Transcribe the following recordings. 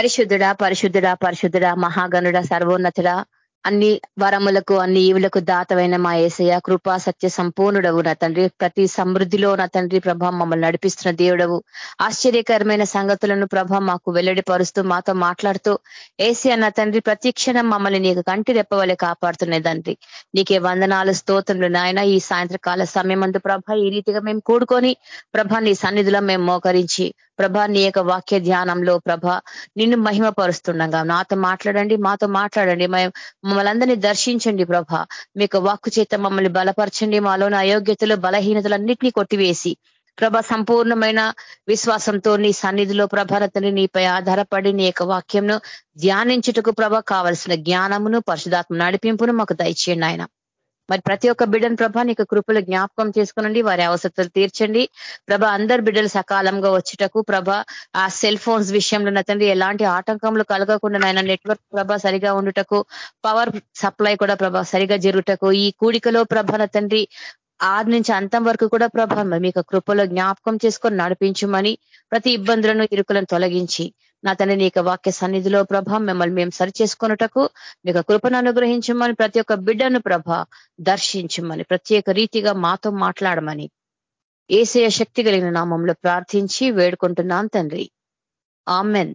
పరిశుద్ధుడా పరిశుద్ధుడా పరిశుద్ధుడా మహాగణుడ సర్వోన్నతుడా. అన్ని వరములకు అన్ని ఈవులకు దాతమైన మా ఏసయ కృపా సత్య సంపూర్ణుడవు నా తండ్రి. ప్రతి సమృద్ధిలో నా తండ్రి ప్రభ మమ్మల్ని నడిపిస్తున్న దేవుడవు. ఆశ్చర్యకరమైన సంగతులను ప్రభ మాకు వెల్లడిపరుస్తూ మాతో మాట్లాడుతూ ఏసీ అన్న తండ్రి ప్రతి క్షణం మమ్మల్ని నీకు కంటి రెప్పవలే కాపాడుతున్నాయి తండ్రి. నీకే వందనాలు స్తోత్రములు నాయన. ఈ సాయంత్రకాల సమయం అందు ప్రభ ఈ రీతిగా మేము కూడుకొని ప్రభ నీ సన్నిధిలో మేము మోకరించి ప్రభ నీ యొక్క వాక్య ధ్యానంలో ప్రభ నిన్ను మహిమపరుస్తుండగా. నాతో మాట్లాడండి మాతో మాట్లాడండి. మమ్మల్ని అందరినీ దర్శించండి ప్రభ. మీకు వాక్కు చేత మమ్మల్ని బలపరచండి మాలోని అయోగ్యతలు బలహీనతలన్నింటినీ కొట్టివేసి. ప్రభ సంపూర్ణమైన విశ్వాసంతో నీ సన్నిధిలో ప్రభారతని నీపై ఆధారపడి నీ యొక్క వాక్యంను ధ్యానించుటకు ప్రభ కావలసిన జ్ఞానమును పరిశుధాత్మ నడిపింపును మాకు దయచేయండి ఆయన మరి ప్రతి ఒక్క బిడ్డను ప్రభా నీకు కృపలు జ్ఞాపకం చేసుకునండి వారి అవసరతలు తీర్చండి. ప్రభ అందరు బిడ్డలు సకాలంగా వచ్చేటకు ప్రభ ఆ సెల్ ఫోన్స్ విషయంలో తండ్రి ఎలాంటి ఆటంకములు కలగకుండా నాయన నెట్వర్క్ ప్రభ సరిగా ఉండుటకు పవర్ సప్లై కూడా ప్రభ సరిగా జరుగుటకు ఈ కూడికలో ప్రభ తండ్రి ఆది నుంచి అంతం వరకు కూడా ప్రభ మీకు కృపలో జ్ఞాపకం చేసుకొని నడిపించమని ప్రతి ఇబ్బందులను ఇరుకులను తొలగించి నా తండ్రి నీ వాక్య సన్నిధిలో ప్రభ మిమ్మల్ని మేము సరి చేసుకున్నటకు మీకు కృపను అనుగ్రహించమని ప్రతి ఒక్క బిడ్డను ప్రభ దర్శించమని ప్రత్యేక రీతిగా మాతో మాట్లాడమని. ఏసయ శక్తి కలిగిన నామంలో ప్రార్థించి వేడుకుంటున్నాం తండ్రి. ఆమెన్.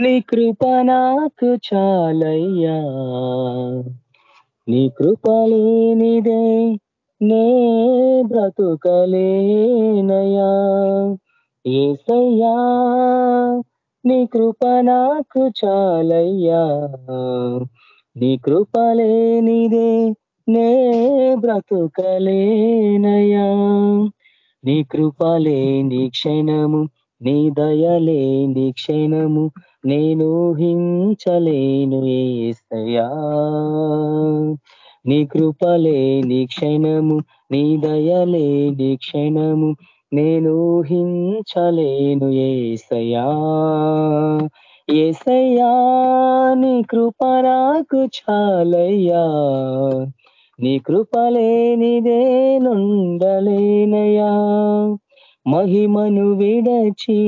నీ కృప నాకు చాలయ్యా. నీ కృప లేనిదే నే బ్రతుకలేనయా ఏసయ్యా నీ కృప నాకు చాలయ్యా. నీ కృపలేనిదే నే బ్రతుకలేనయా నీ కృపలేని క్షణము నీ దయలేని క్షణము నేను హించలేను ఏసయా నీ కృపలే నీ క్షణము నీ దయలే నీ క్షణము నేను హించలేను ఏసయా ఏసయ్యా నీ కృప నాకు చాలయ్యా. నీ కృపలేనిదే నుండలేనయా మహిమను విడచి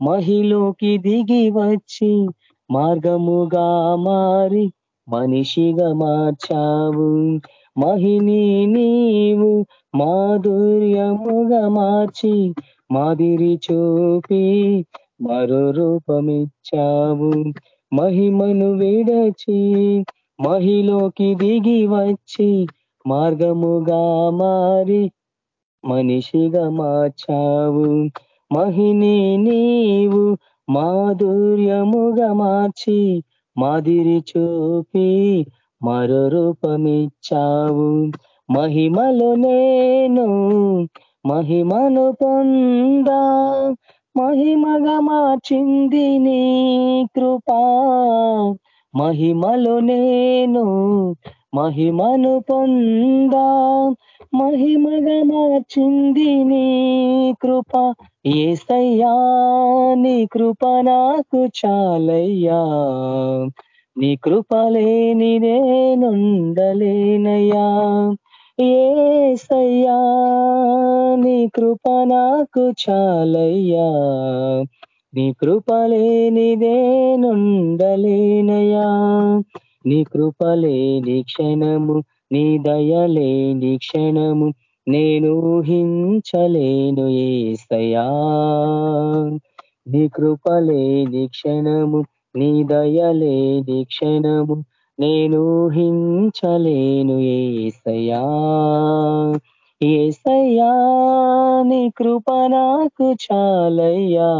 మహిలోకి దిగి వచ్చి మార్గముగా మారి మనిషిగా మార్చావు. మహిని నీవు మాధుర్యముగా మార్చి మాదిరి చూపి మరో రూపమిచ్చావు. మహిమను విడచి మహిలోకి దిగి వచ్చి మార్గముగా మారి మనిషిగా మార్చావు. మహిని నీవు మాధుర్యముగా మార్చి మాదిరి చూపి మరో రూపమిచ్చావు. మహిమలో నేను మహిమను పొందా. మహిమగా మార్చింది నీ కృపా. మహిమలో నేను మహిమను పొందా. మహిమగా మార్చింది నీ కృప. ఏసయ్యా నీ కృప నాకు చాలయ్యా. నీ కృపలేని నేనుండలేనయ్యా. ఏసయ్యా నీ కృప నాకు చాలయ్యా. నీ కృపలేనిదేనుండలేనయా నీ కృపలేని క్షణము నీ దయలేని క్షణము నేను హించలేను ఏసయా నీ కృపలేని క్షణము నీ దయలేని క్షణము నేను హించలేను ఏసయా ఏసయ్యా నీ కృప నాకు చాలయ్యా.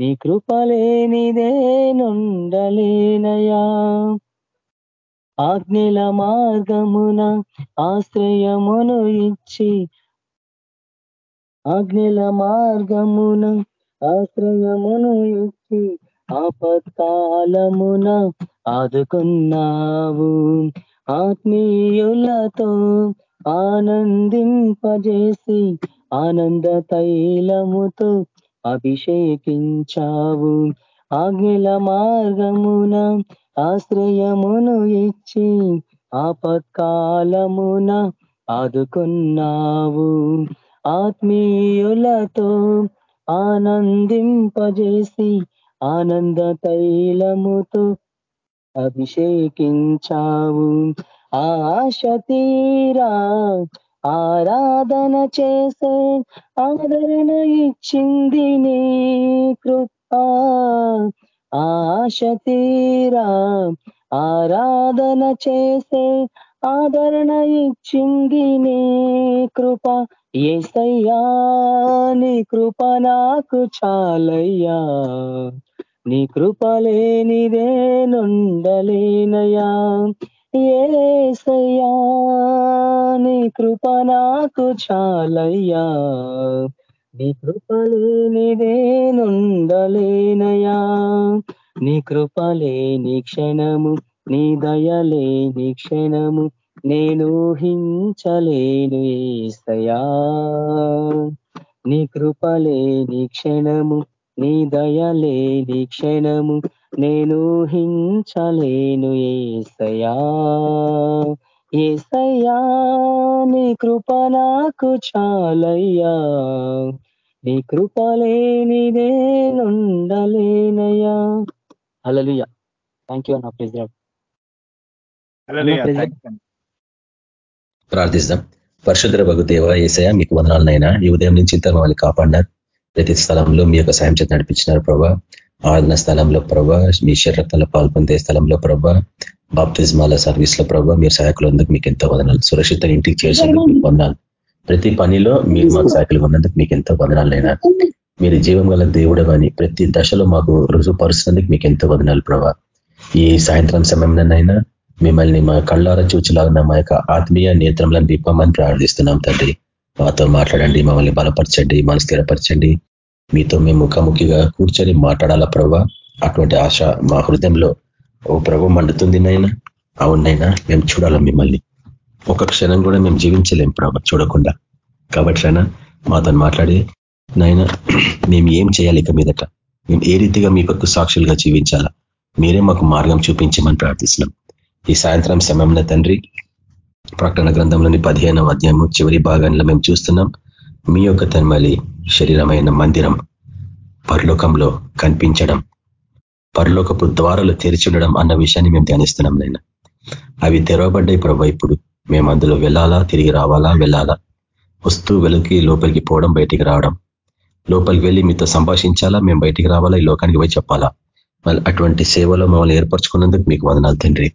నీ కృపలేనిదే నుండలేనయా. ఆజ్ఞల మార్గమున ఆశ్రయమును ఇచ్చి ఆజ్ఞల మార్గమున ఆశ్రయమును ఇచ్చి ఆపత్కాలమున ఆదుకున్నావు. ఆత్మీయులతో ఆనందింపజేసి ఆనంద తైలముతో అభిషేకించావు. ఆజ్ఞల మార్గమున ఆశ్రయమును ఇచ్చి ఆపత్కాలమున ఆదుకున్నావు. ఆత్మీయులతో ఆనందింపజేసి ఆనంద తైలముతో అభిషేకించావు. ఆశ తీరా ఆరాధన చేసే ఆదరణ ఇచ్చింది నీ కృప. ఆశ తీరా ఆరాధన చేసే ఆదరణ ఇచ్చింది నీ కృప. ఏసయ్యా నీ కృప నాకు చాలయ్యా. నీ కృప లేనిదే నుండలేనయా ఏసయ్యా నీ కృప నాకు చాలయ్యా. నీ కృపలేనిదే నుండలేనయా నీ కృపలేని క్షణము నీ దయలేని క్షణము నేను హించలేను ఏసయా నీ కృపలేని క్షణము నీ దయలేని క్షణము నేను హించలేను ఏసయా ఏసయ్యా నీ కృప నాకు చాలయ్యా. నీ కృప లేనిదే నుండలేనయ్యా. అలలుయా థ్యాంక్ యూ అన్న ప్రెసిడెంట్ ప్రార్థిస్తాం. పరిశుద్ర భగు దేవ ఏసయ మీకు వందనాలనైనా. ఈ ఉదయం నుంచి ఇంత మమ్మల్ని కాపాడినారు. ప్రతి స్థలంలో మీ యొక్క సాయం చేతి నడిపించినారు ప్రభా. ఆదన స్థలంలో ప్రభా మీ శరీరత్నంలో పాల్పొందే స్థలంలో ప్రభా బాప్తిజమాల సర్వీస్లో ప్రభా మీరు సహాయకులు అందుకు మీకు ఎంతో వదనాలు. సురక్షితంగా ఇంటికి చేసేందుకు మీకు వందనాలు. ప్రతి పనిలో మీరు మాకు సహాయకులు ఉన్నందుకు మీకు ఎంతో వదనాలైనా. మీరు జీవం గల దేవుడు అని ప్రతి దశలో మాకు రుజుపరుస్తున్నందుకు మీకు ఎంతో వదనాలు ప్రభా. ఈ సాయంత్రం సమయంలోనైనా మిమ్మల్ని మా కళ్ళార చూచులాగిన మా యొక్క ఆత్మీయ నేత్రంలను దీపమని ప్రార్థిస్తున్నాం తండ్రి. మాతో మాట్లాడండి మమ్మల్ని బలపరచండి మనం స్థిరపరచండి. మీతో మేము ముఖాముఖిగా కూర్చొని మాట్లాడాలా ప్రభా? అటువంటి ఆశ మా హృదయంలో ఓ ప్రభు మండుతుంది నైనా అవునైనా మేము చూడాలా మిమ్మల్ని. ఒక క్షణం కూడా మేము జీవించలేం ప్రభ చూడకుండా. కాబట్టి అయినా మాతో మాట్లాడి నైనా మేము ఏం చేయాలి ఇక మీదట? మేము ఏ రీతిగా మీ కొరకు సాక్షులుగా జీవించాలా? మీరే మాకు మార్గం చూపించమని ప్రార్థిస్తున్నాం. ఈ సాయంత్రం సమయంలో తండ్రి ప్రకటన గ్రంథంలోని పదిహేనవ అధ్యాయము చివరి భాగంలో మేము చూస్తున్నాం. మీ యొక్క తన్మలి శరీరమైన మందిరం పరలోకంలో కనిపించడం పరలోకపు ద్వారాలు తెరిచి ఉండడం అన్న విషయాన్ని మేము ధ్యానిస్తున్నాం నేను అవి తెరవబడ్డాయి ప్రభా ఇప్పుడు. మేము అందులో వెళ్ళాలా తిరిగి రావాలా వెళ్ళాలా? వస్తూ వెలకి లోపలికి పోవడం బయటికి రావడం. లోపలికి వెళ్ళి మీతో సంభాషించాలా? మేము బయటికి రావాలా? ఈ లోకానికి పోయి చెప్పాలా? అటువంటి సేవలో మమ్మల్ని ఏర్పరచుకున్నందుకు మీకు వందనాలు తండ్రి.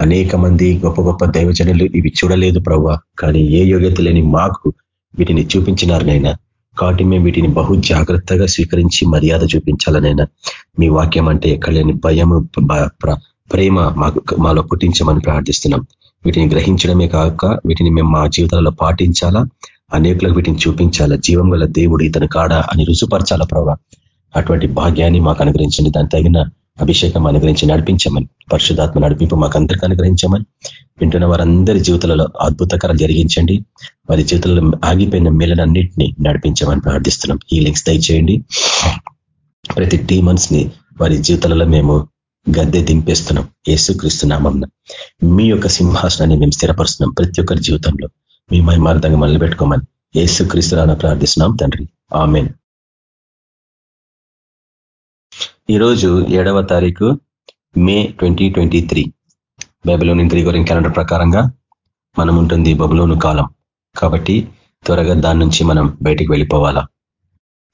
అనేక మంది గొప్ప గొప్ప దైవజనులు ఇవి చూడలేదు ప్రభా. కానీ ఏ యోగ్యత లేని మాకు వీటిని చూపించినారు నైనా కాబట్టి మేము వీటిని బహు జాగ్రత్తగా స్వీకరించి మర్యాద చూపించాలనైనా. మీ వాక్యం అంటే ఎక్కడలేని భయము ప్రేమ మాకు మాలో పుట్టించమని ప్రార్థిస్తున్నాం. వీటిని గ్రహించడమే కాక వీటిని మేము మా జీవితాలలో పాటించాలా? అనేకులకు వీటిని చూపించాలా? జీవం గల దేవుడు ఇతను కాడ అని రుజుపరచాలా ప్రభావ అటువంటి భాగ్యాన్ని మాకు అనుగ్రహించండి. దాని తగిన అభిషేకం అనుగ్రహించి నడిపించమని. పరిశుధాత్మ నడిపింపు మాకందరికీ అనుగ్రహించమని వింటున్న వారందరి జీవితాలలో అద్భుతకరం జరిగించండి. వారి జీవితంలో ఆగిపోయిన మేలనన్నింటినీ నడిపించమని ప్రార్థిస్తున్నాం. హీలింగ్స్ దయచేయండి. ప్రతి టీమన్స్ని వారి జీవితాలలో మేము గద్దె దింపేస్తున్నాం. ఏసుక్రీస్తున్నామన్న మీ యొక్క సింహాసనాన్ని మేము స్థిరపరుస్తున్నాం ప్రతి ఒక్కరి జీవితంలో. మీ మహిమార్థంగా మళ్ళీ పెట్టుకోమని ఏసుక్రీస్తురాన ప్రార్థిస్తున్నాం తండ్రి. ఆమెన్. ఈరోజు ఏడవ తారీఖు మే ట్వంటీ ట్వంటీ త్రీ. బైబిలోని గ్రీగోరియన్ క్యాలెండర్ ప్రకారంగా మనం ఉంటుంది బబులోను కాలం. కాబట్టి త్వరగా దాని నుంచి మనం బయటికి వెళ్ళిపోవాలా.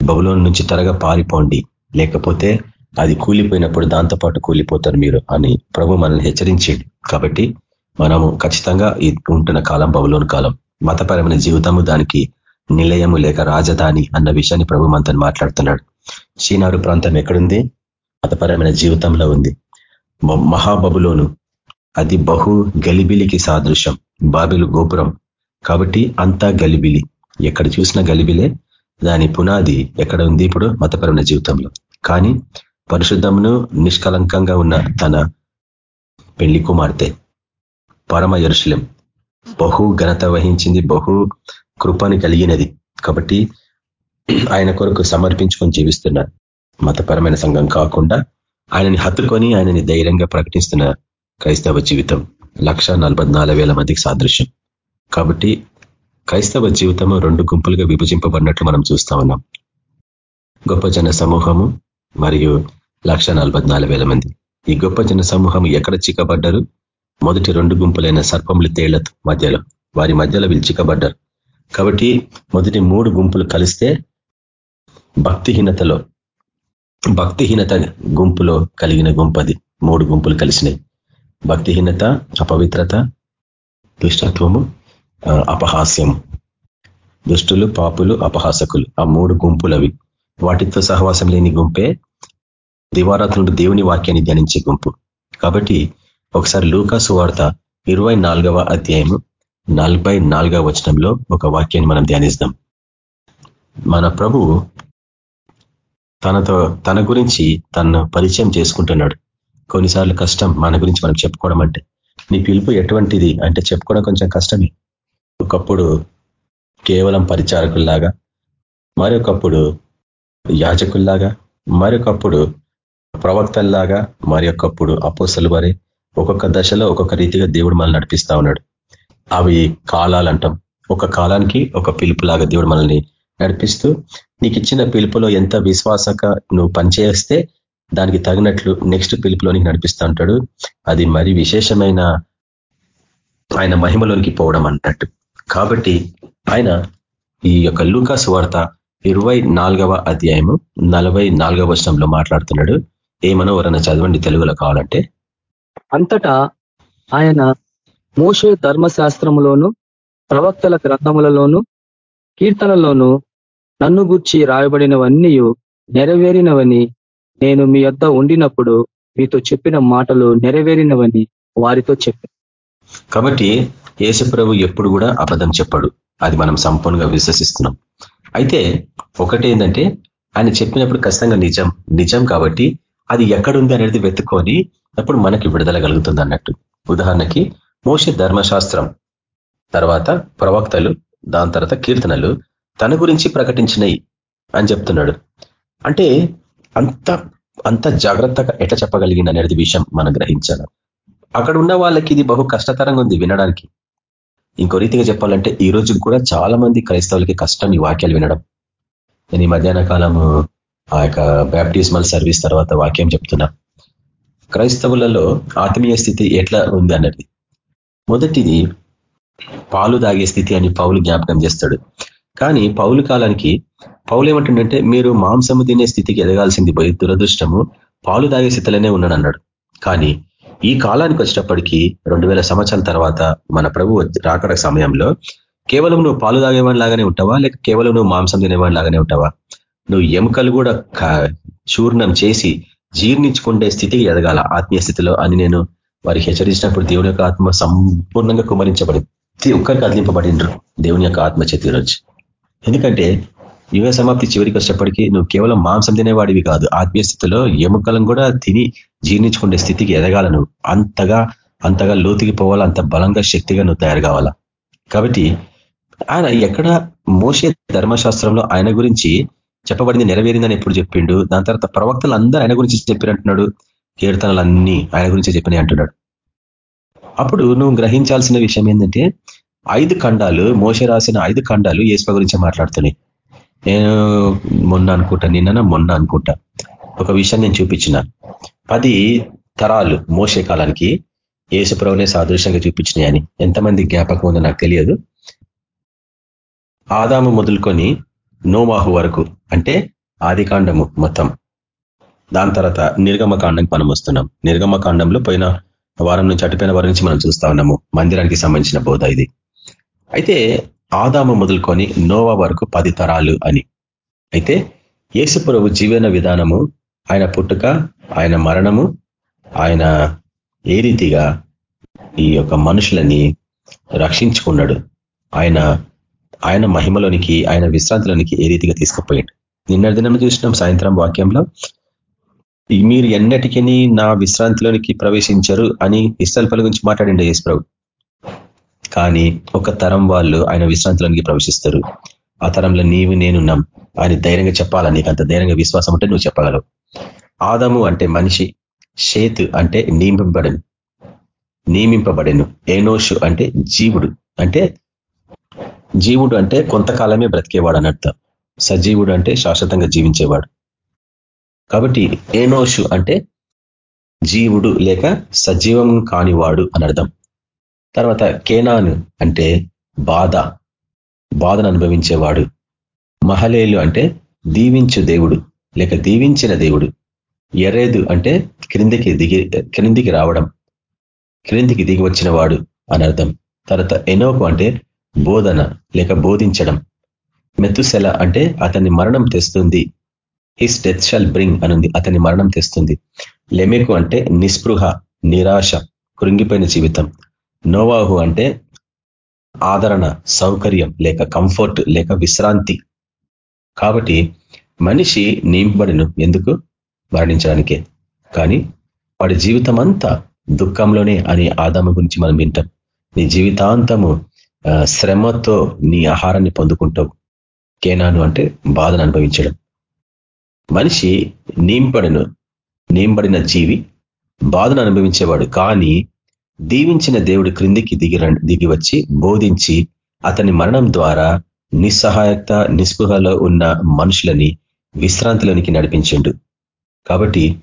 బబులోన్ నుంచి త్వరగా పారిపోండి. లేకపోతే అది కూలిపోయినప్పుడు దాంతోపాటు కూలిపోతారు మీరు అని ప్రభు మనల్ని హెచ్చరించేది కాబట్టి మనము ఖచ్చితంగా ఉంటున్న కాలం బబులోని కాలం. మతపరమైన జీవితము దానికి నిలయము లేక రాజధాని అన్న విషయాన్ని ప్రభు మనతో మాట్లాడుతున్నాడు. చీనారు ప్రాంతం ఎక్కడుంది? మతపరమైన జీవితంలో ఉంది. మహాబబులోను. అది బహు గలిబిలికి సాదృశ్యం. బాబిలు గోపురం. కాబట్టి అంతా గలిబిలి. ఎక్కడ చూసిన గలిబిలే. దాని పునాది ఎక్కడ ఉంది ఇప్పుడు? మతపరమైన జీవితంలో. కానీ పరిశుద్ధమును నిష్కలంకంగా ఉన్న తన పెళ్ళి కుమార్తె పరమ యరుశలం బహు ఘనత వహించింది బహు కృపను కలిగినది. కాబట్టి ఆయన కొరకు సమర్పించుకొని జీవిస్తున్నారు మతపరమైన సంఘం కాకుండా ఆయనని హత్తుకొని ఆయనని ధైర్యంగా ప్రకటిస్తున్న క్రైస్తవ జీవితం లక్ష మందికి సాదృశ్యం. కాబట్టి క్రైస్తవ జీవితము రెండు గుంపులుగా విభజింపబడినట్లు మనం చూస్తా ఉన్నాం. గొప్ప జన సమూహము మరియు లక్ష మంది. ఈ గొప్ప జన సమూహం ఎక్కడ చిక్కబడ్డారు? మొదటి రెండు గుంపులైన సర్పములు తేళ్ళ మధ్యలో వారి మధ్యలో వీళ్ళు చిక్కబడ్డారు. కాబట్టి మొదటి మూడు గుంపులు కలిస్తే భక్తిహీనతలో భక్తిహీనత గుంపులో కలిగిన గుంపది. మూడు గుంపులు కలిసినాయి. భక్తిహీనత అపవిత్రత దుష్టత్వము అపహాస్యము. దుష్టులు పాపులు అపహాసకులు. ఆ మూడు గుంపులవి. వాటితో సహవాసం లేని గుంపే దివారాత్రుడు దేవుని వాక్యాన్ని ధ్యానించే గుంపు. కాబట్టి ఒకసారి లూకాసు వార్త ఇరవై అధ్యాయము నలభై నాలుగవ వచనంలో ఒక వాక్యాన్ని మనం ధ్యానిస్తాం. మన ప్రభువు తనతో తన గురించి తను పరిచయం చేసుకుంటున్నాడు. కొన్నిసార్లు కష్టం మన గురించి మనం చెప్పుకోవడం అంటే. నీ పిలుపు ఎటువంటిది అంటే చెప్పుకోవడం కొంచెం కష్టమే. ఒకప్పుడు కేవలం పరిచారకుల్లాగా మరొకప్పుడు యాజకుల్లాగా మరొకప్పుడు ప్రవక్తల్లాగా మరి ఒకప్పుడు అపోసలు వారి. ఒక్కొక్క దశలో ఒక్కొక్క రీతిగా దేవుడు మనల్ని నడిపిస్తా ఉన్నాడు. అవి కాలాలంటాం. ఒక కాలానికి ఒక పిలుపులాగా దేవుడు మనల్ని నడిపిస్తూ నీకు ఇచ్చిన పిలుపులో ఎంత విశ్వాసక నువ్వు పనిచేస్తే దానికి తగినట్లు నెక్స్ట్ పిలుపులోనికి నడిపిస్తూ ఉంటాడు అది మరి విశేషమైన ఆయన మహిమలోనికి పోవడం అన్నట్టు. కాబట్టి ఆయన ఈ యొక్క లూకాస్ వార్త ఇరవై నాలుగవ అధ్యాయము నలభై నాలుగవ మాట్లాడుతున్నాడు. ఏమనో ఎవరైనా చదవండి తెలుగులో కావాలంటే. అంతటా ఆయన మోషే ధర్మశాస్త్రములోను ప్రవక్తల గ్రంథములలోను కీర్తనలోను నన్ను గుర్చి రాయబడినవన్నీ నెరవేరినవని నేను మీ యొద్ద ఉండినప్పుడు మీతో చెప్పిన మాటలు నెరవేరినవని వారితో చెప్పాను కాబట్టి యేసుప్రభు ఎప్పుడు కూడా అబద్ధం చెప్పాడు. అది మనం సంపూర్ణంగా విశ్వసిస్తున్నాం. అయితే ఒకటి ఏంటంటే ఆయన చెప్పినప్పుడు ఖచ్చితంగా నిజం. నిజం కాబట్టి అది ఎక్కడుంది అనేది వెతుక్కొని అప్పుడు మనకి విడుదల కలుగుతుంది అన్నట్టు. ఉదాహరణకి మోష ధర్మశాస్త్రం తర్వాత ప్రవక్తలు దాని తర్వాత కీర్తనలు తన గురించి ప్రకటించినవి అని చెప్తున్నాడు. అంటే అంత అంత జాగ్రత్తగా ఎట్లా చెప్పగలిగింది అనేది విషయం మనం గ్రహించాలి. అక్కడ ఉన్న వాళ్ళకి ఇది బహు కష్టతరంగా ఉంది వినడానికి. ఇంకో రీతిగా చెప్పాలంటే ఈ రోజు కూడా చాలా మంది క్రైస్తవులకి కష్టం ఈ వాక్యాలు వినడం. నేను ఈ మధ్యాహ్న కాలము ఆ యొక్క బ్యాప్టిజమల్ సర్వీస్ తర్వాత వాక్యం చెప్తున్నా. క్రైస్తవులలో ఆత్మీయ స్థితి ఎట్లా ఉంది అన్నది. మొదటిది పాలు తాగే స్థితి అని పౌలు జ్ఞాపకం చేస్తాడు. కానీ పౌలు కాలానికి పౌలు ఏమంటుండంటే మీరు మాంసము తినే స్థితికి ఎదగాల్సింది పోయి దురదృష్టము. పాలు తాగే స్థితిలోనే ఉన్నాడు అన్నాడు. కానీ ఈ కాలానికి వచ్చేటప్పటికీ రెండు వేల సంవత్సరాల తర్వాత మన ప్రభు రాకడ సమయంలో కేవలం నువ్వు పాలు తాగేవాడి లాగానే ఉంటావా? లేక కేవలం నువ్వు మాంసం తినేవాడి లాగానే ఉంటావా? నువ్వు ఎముకలు కూడా చూర్ణం చేసి జీర్ణించుకుండే స్థితికి ఎదగాల. ఆత్మీయ స్థితిలో అని నేను వారికి హెచ్చరించినప్పుడు దేవుని యొక్క ఆత్మ సంపూర్ణంగా కుమరించబడింది ప్రతి ఒక్కరికి అదిలింపబడినరు దేవుని యొక్క ఆత్మ చేతి రోజు ఎందుకంటే యుగ సమాప్తి చివరికి వచ్చేప్పటికీ నువ్వు కేవలం మాంసం తినేవాడివి కాదు. ఆత్మీయ స్థితిలో ఎముకలను కూడా తిని జీర్ణించుకునే స్థితికి ఎదగాల నువ్వు. అంతగా అంతగా లోతుకి పోవాలా అంత బలంగా శక్తిగా నువ్వు తయారు కావాలా. కాబట్టి ఆయన ఎక్కడ మోసే ధర్మశాస్త్రంలో ఆయన గురించి చెప్పబడింది నెరవేరిందని ఎప్పుడు చెప్పిండు? దాని తర్వాత ప్రవక్తలు అందరూ ఆయన గురించి చెప్పినట్టున్నాడు. కీర్తనలన్నీ ఆయన గురించి చెప్పినాయి అంటున్నాడు. అప్పుడు నువ్వు గ్రహించాల్సిన విషయం ఏంటంటే ఐదు ఖండాలు మోస రాసిన ఐదు ఖండాలు ఏసుప గురించి మాట్లాడుతున్నాయి. నేను మొన్న అనుకుంటా నిన్న మొన్న అనుకుంటా. ఒక విషయం నేను చూపించిన. పది తరాలు మోసే కాలానికి ఏసుప్రభునే సాదృశ్యంగా చూపించినాయని ఎంతమంది జ్ఞాపకం ఉందో నాకు తెలియదు. ఆదాము మొదలుకొని నోవాహు వరకు అంటే ఆది కాండము మొత్తం. దాని తర్వాత నిర్గమకాండంకి మనం వస్తున్నాం. నిర్గమ కాండంలో పోయిన వారం నుంచి అటుపోయిన వారం నుంచి మనం చూస్తా ఉన్నాము. మందిరానికి సంబంధించిన బోధ ఇది. అయితే ఆదాము మొదలుకొని నోవా వరకు పది తరాలు అని. అయితే యేసుప్రభు జీవన విధానము ఆయన పుట్టుక ఆయన మరణము ఆయన ఏ రీతిగా ఈ యొక్క మనుషులని రక్షించుకున్నాడు ఆయన ఆయన మహిమలోనికి ఆయన విశ్రాంతిలోనికి ఏ రీతిగా తీసుకుపోయాడు. నిన్న దినం చూసినాం సాయంత్రం వాక్యంలో మీరు ఎన్నటికీ నా విశ్రాంతిలోనికి ప్రవేశించరు అని ఇస్తల్పల గురించి మాట్లాడిండే యేసుప్రభు కానీ ఒక తరం వాళ్ళు ఆయన విశ్రాంతిలోనికి ప్రవేశిస్తారు. ఆ తరంలో నీవు నేనున్నాం ఆయన ధైర్యంగా చెప్పాలా? నీకు అంత ధైర్యంగా విశ్వాసం ఉంటే నువ్వు చెప్పగలవు. ఆదము అంటే మనిషి షేతు అంటే నియమింపబడను. నియమింపబడెను. ఏనోషు అంటే జీవుడు. అంటే జీవుడు అంటే కొంతకాలమే బ్రతికేవాడు అన్నట్టు సజీవుడు అంటే శాశ్వతంగా జీవించేవాడు. కాబట్టి ఏనోషు అంటే జీవుడు లేక సజీవం కానివాడు అని అర్థం. తర్వాత కేనాను అంటే బాధ బాధను అనుభవించేవాడు. మహలేలు అంటే దీవించు దేవుడు లేక దీవించిన దేవుడు. ఎరేదు అంటే క్రిందికి దిగి క్రిందికి రావడం క్రిందికి దిగి వచ్చిన వాడు అని అర్థం. తర్వాత ఎనోకు అంటే బోధన లేక బోధించడం. మెతుసెల అంటే అతన్ని మరణం తెస్తుంది. హిస్ డెత్ షాల్ బ్రింగ్ అనుంది అతని మరణం తెస్తుంది. లెమెకు అంటే నిస్పృహ నిరాశ కృంగిపోయిన జీవితం. నోవాహు అంటే ఆదరణ సౌకర్యం లేక కంఫర్ట్ లేక విశ్రాంతి. కాబట్టి మనిషి నింపబడిను. ఎందుకు? మరణించడానికే. కానీ వాడి జీవితం అంతా దుఃఖంలోనే అని ఆదాము గురించి మనం వింటాం. నీ జీవితాంతము శ్రమతో నీ ఆహారాన్ని పొందుకుంటావు. కేనాను అంటే బాధను అనుభవించడం. మనిషి నింపడను నింపడిన జీవి బాధను అనుభవించేవాడు. కానీ దీవించిన దేవుడు క్రిందికి దిగి దిగి వచ్చి బోధించి అతని మరణం ద్వారా నిస్సహాయత నిస్పృహలో ఉన్న మనుషులని విశ్రాంతిలోనికి నడిపించిండు. కాబట్టి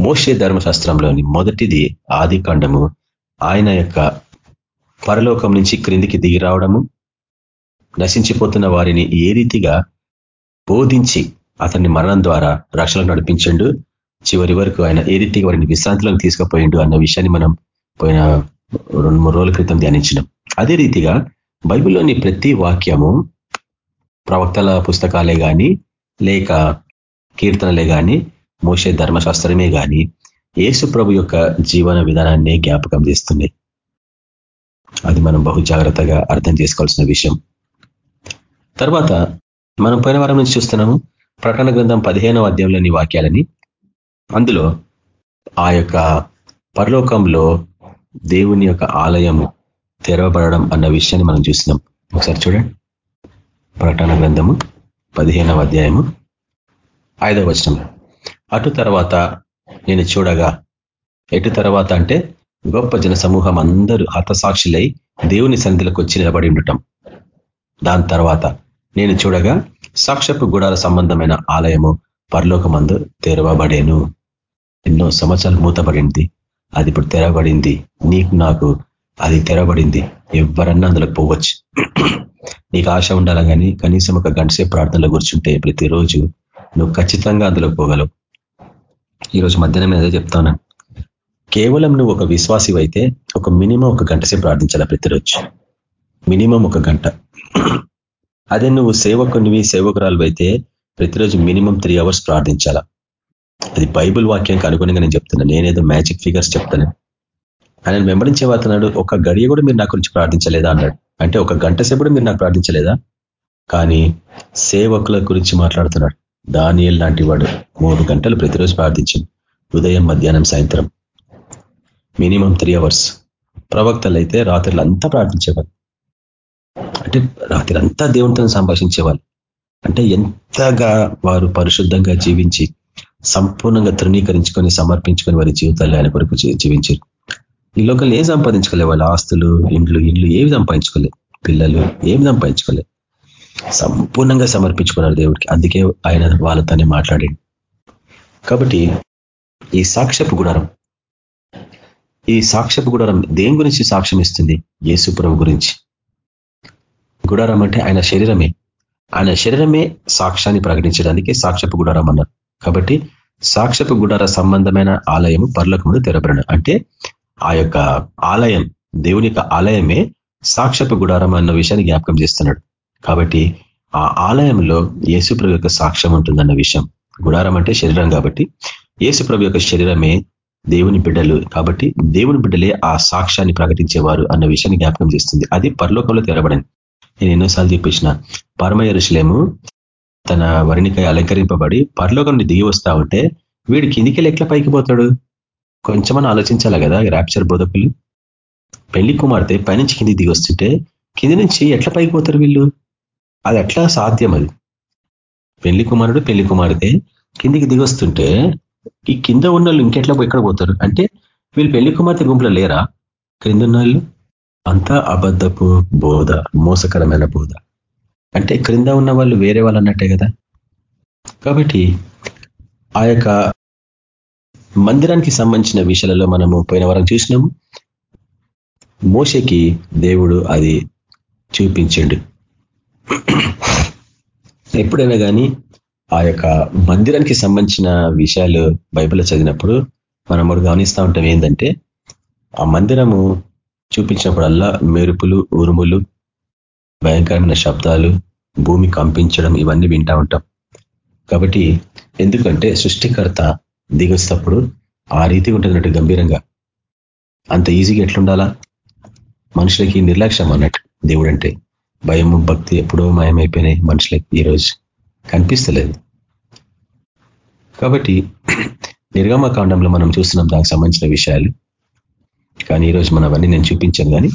మోషే ధర్మశాస్త్రంలోని మొదటిది ఆది కాండము. ఆయన యొక్క పరలోకం నుంచి క్రిందికి దిగి రావడము. నశించిపోతున్న వారిని ఏ రీతిగా బోధించి అతన్ని మరణం ద్వారా రక్షణ నడిపించండు. చివరి వరకు ఆయన ఏ రీతిగా వారిని విశ్రాంతిలోకి తీసుకుపోయిండు అన్న విషయాన్ని మనం పోయిన రెండు మూడు రోజుల క్రితం ధ్యానించినాం. అదే రీతిగా బైబిల్లోని ప్రతి వాక్యము ప్రవక్తల పుస్తకాలే కానీ లేక కీర్తనలే కానీ మోసే ధర్మశాస్త్రమే కానీ యేసు ప్రభు యొక్క జీవన విధానాన్ని జ్ఞాపకం చేస్తున్నాయి అది మనం బహు జాగ్రత్తగా అర్థం చేసుకోవాల్సిన విషయం. తర్వాత మనం పోయిన వారం నుంచి చూస్తున్నాము ప్రకటన గ్రంథం పదిహేనవ అధ్యాయంలోని వాక్యాలని. అందులో ఆ యొక్క పరలోకంలో దేవుని యొక్క ఆలయము తెరవబడడం అన్న విషయాన్ని మనం చూసినాం. ఒకసారి చూడండి. ప్రకటన గ్రంథము పదిహేనవ అధ్యాయము ఐదవ వచనం. అటు తర్వాత నేను చూడగా ఎటు తర్వాత అంటే గొప్ప జన సమూహం అందరూ హతసాక్షులై దేవుని సన్నిధిలోకి వచ్చి నిలబడి ఉండటం. దాని తర్వాత నేను చూడగా సాక్షపు గుడాల సంబంధమైన ఆలయము పరలోకమందు తెరవబడేను. ఎన్నో సంవత్సరాలు మూతబడింది అది ఇప్పుడు తెరబడింది నీకు నాకు అది తెరబడింది ఎవరన్నా అందులోకి పోవచ్చు. నీకు ఆశ ఉండాలా కానీ కనీసం ఒక గంటసేపు ప్రార్థనలో కూర్చుంటే ప్రతిరోజు నువ్వు ఖచ్చితంగా అందులోకి పోగలవు. ఈరోజు మధ్యాహ్నం అదే చెప్తాను. కేవలం నువ్వు ఒక విశ్వాసి అయితే ఒక మినిమం ఒక గంట సేపు ప్రార్థించాలా ప్రతిరోజు? మినిమం ఒక గంట. అదే నువ్వు సేవకునివి సేవకురాలు అయితే ప్రతిరోజు మినిమం త్రీ అవర్స్ ప్రార్థించాలా? అది బైబిల్ వాక్యానికి అనుగుణంగా నేను చెప్తున్నా. నేనేదో మ్యాజిక్ ఫిగర్స్ చెప్తాను ఆయన వెంబడించేవాతున్నాడు ఒక గడియ కూడా మీరు నా గురించి ప్రార్థించలేదా? అన్నాడు. అంటే ఒక గంట సేపు మీరు నాకు ప్రార్థించలేదా? కానీ సేవకుల గురించి మాట్లాడుతున్నాడు. దానియల్ లాంటి వాడు మూడు గంటలు ప్రతిరోజు ప్రార్థించింది ఉదయం మధ్యాహ్నం సాయంత్రం. Minimum three hours. ప్రవక్తలు అయితే రాత్రులు అంతా ప్రార్థించేవాళ్ళు. అంటే రాత్రి అంతా దేవునితో సంభాషించేవాళ్ళు. అంటే ఎంతగా వారు పరిశుద్ధంగా జీవించి సంపూర్ణంగా తృణీకరించుకొని సమర్పించుకొని వారి జీవితాలు ఆయన కొరకు జీవించారు. ఈ లోకల్ని ఏం సంపాదించుకోలే వాళ్ళ? ఆస్తులు ఇండ్లు ఇండ్లు ఏమి సంపాదించుకోలే పిల్లలు ఏమి సంపాదించుకోలే సంపూర్ణంగా సమర్పించుకున్నారు దేవుడికి. అందుకే ఆయన వాళ్ళతోనే మాట్లాడండి. కాబట్టి ఈ సాక్ష్యపు గుడారం ఈ సాక్ష్యపు గుడారం దేని గురించి సాక్ష్యం ఇస్తుంది? యేసుప్రభు గురించి. గుడారం అంటే ఆయన శరీరమే. ఆయన శరీరమే సాక్ష్యాన్ని ప్రకటించడానికి సాక్ష్యపు గుడారం అన్నారు. కాబట్టి సాక్షపు గుడార సంబంధమైన ఆలయము పర్లకముడు తెరబడను అంటే ఆ యొక్క ఆలయం దేవుని ఆలయమే సాక్షపు గుడారం అన్న విషయాన్ని జ్ఞాపకం చేస్తున్నాడు. కాబట్టి ఆ ఆలయంలో యేసుప్రభు యొక్క సాక్ష్యం ఉంటుందన్న విషయం. గుడారం అంటే శరీరం కాబట్టి యేసుప్రభు యొక్క శరీరమే దేవుని బిడ్డలు కాబట్టి దేవుని బిడ్డలే ఆ సాక్ష్యాన్ని ప్రకటించేవారు అన్న విషయాన్ని జ్ఞాపకం చేస్తుంది. అది పరలోకంలో తెరబడింది. నేను ఎన్నోసార్లు చూపించిన పరమయరుషులేము తన వరినికై అలంకరింపబడి పరలోకం నుండి దిగి వస్తా ఉంటే వీడు కిందికి ఎట్లా పైకి పోతాడు? కొంచెమని ఆలోచించాలి కదా ర్యాప్చర్ బోధకులు? పెళ్ళి కుమార్తె పైనుంచి కింది దిగి వస్తుంటే కింది నుంచి ఎట్లా పైకి పోతారు వీళ్ళు? అది ఎట్లా సాధ్యం అది? పెళ్ళి కుమారుడు పెళ్ళి కుమార్తె కిందికి దిగొస్తుంటే ఈ కింద ఉన్న వాళ్ళు ఇంకెట్లా ఎక్కడ పోతారు? అంటే వీళ్ళు పెళ్ళి కుమార్తె గుంపులో లేరా? క్రింద ఉన్న వాళ్ళు అంతా అబద్ధపు బోధ మోసకరమైన బోధ. అంటే క్రింద ఉన్న వాళ్ళు వేరే వాళ్ళు అన్నట్టే కదా? కాబట్టి ఆ యొక్క మందిరానికి సంబంధించిన విషయాలలో మనము పోయిన వారం చూసినాము. మోసకి దేవుడు అది చూపించండు. ఎప్పుడైనా కానీ ఆ యొక్క మందిరానికి సంబంధించిన విషయాలు బైబిల్ చదివినప్పుడు మనం కూడా గమనిస్తూ ఉంటాం ఏంటంటే ఆ మందిరము చూపించినప్పుడల్లా మెరుపులు ఉరుములు భయంకరమైన శబ్దాలు భూమి కంపించడం ఇవన్నీ వింటా ఉంటాం. కాబట్టి ఎందుకంటే సృష్టికర్త దిగొస్తప్పుడు ఆ రీతి ఉంటున్నట్టు గంభీరంగా. అంత ఈజీగా ఎట్లుండాలా? మనుషులకి నిర్లక్ష్యం అన్నట్టు దేవుడు అంటే భయము భక్తి ఎప్పుడో మాయమైపోయినాయి మనుషులకి ఈరోజు. కనిపిస్తలేదు. కాబట్టి నిర్గమకాండంలో మనం చూస్తున్నాం దానికి సంబంధించిన విషయాలు. కానీ ఈరోజు మనం అవన్నీ నేను చూపించాను కానీ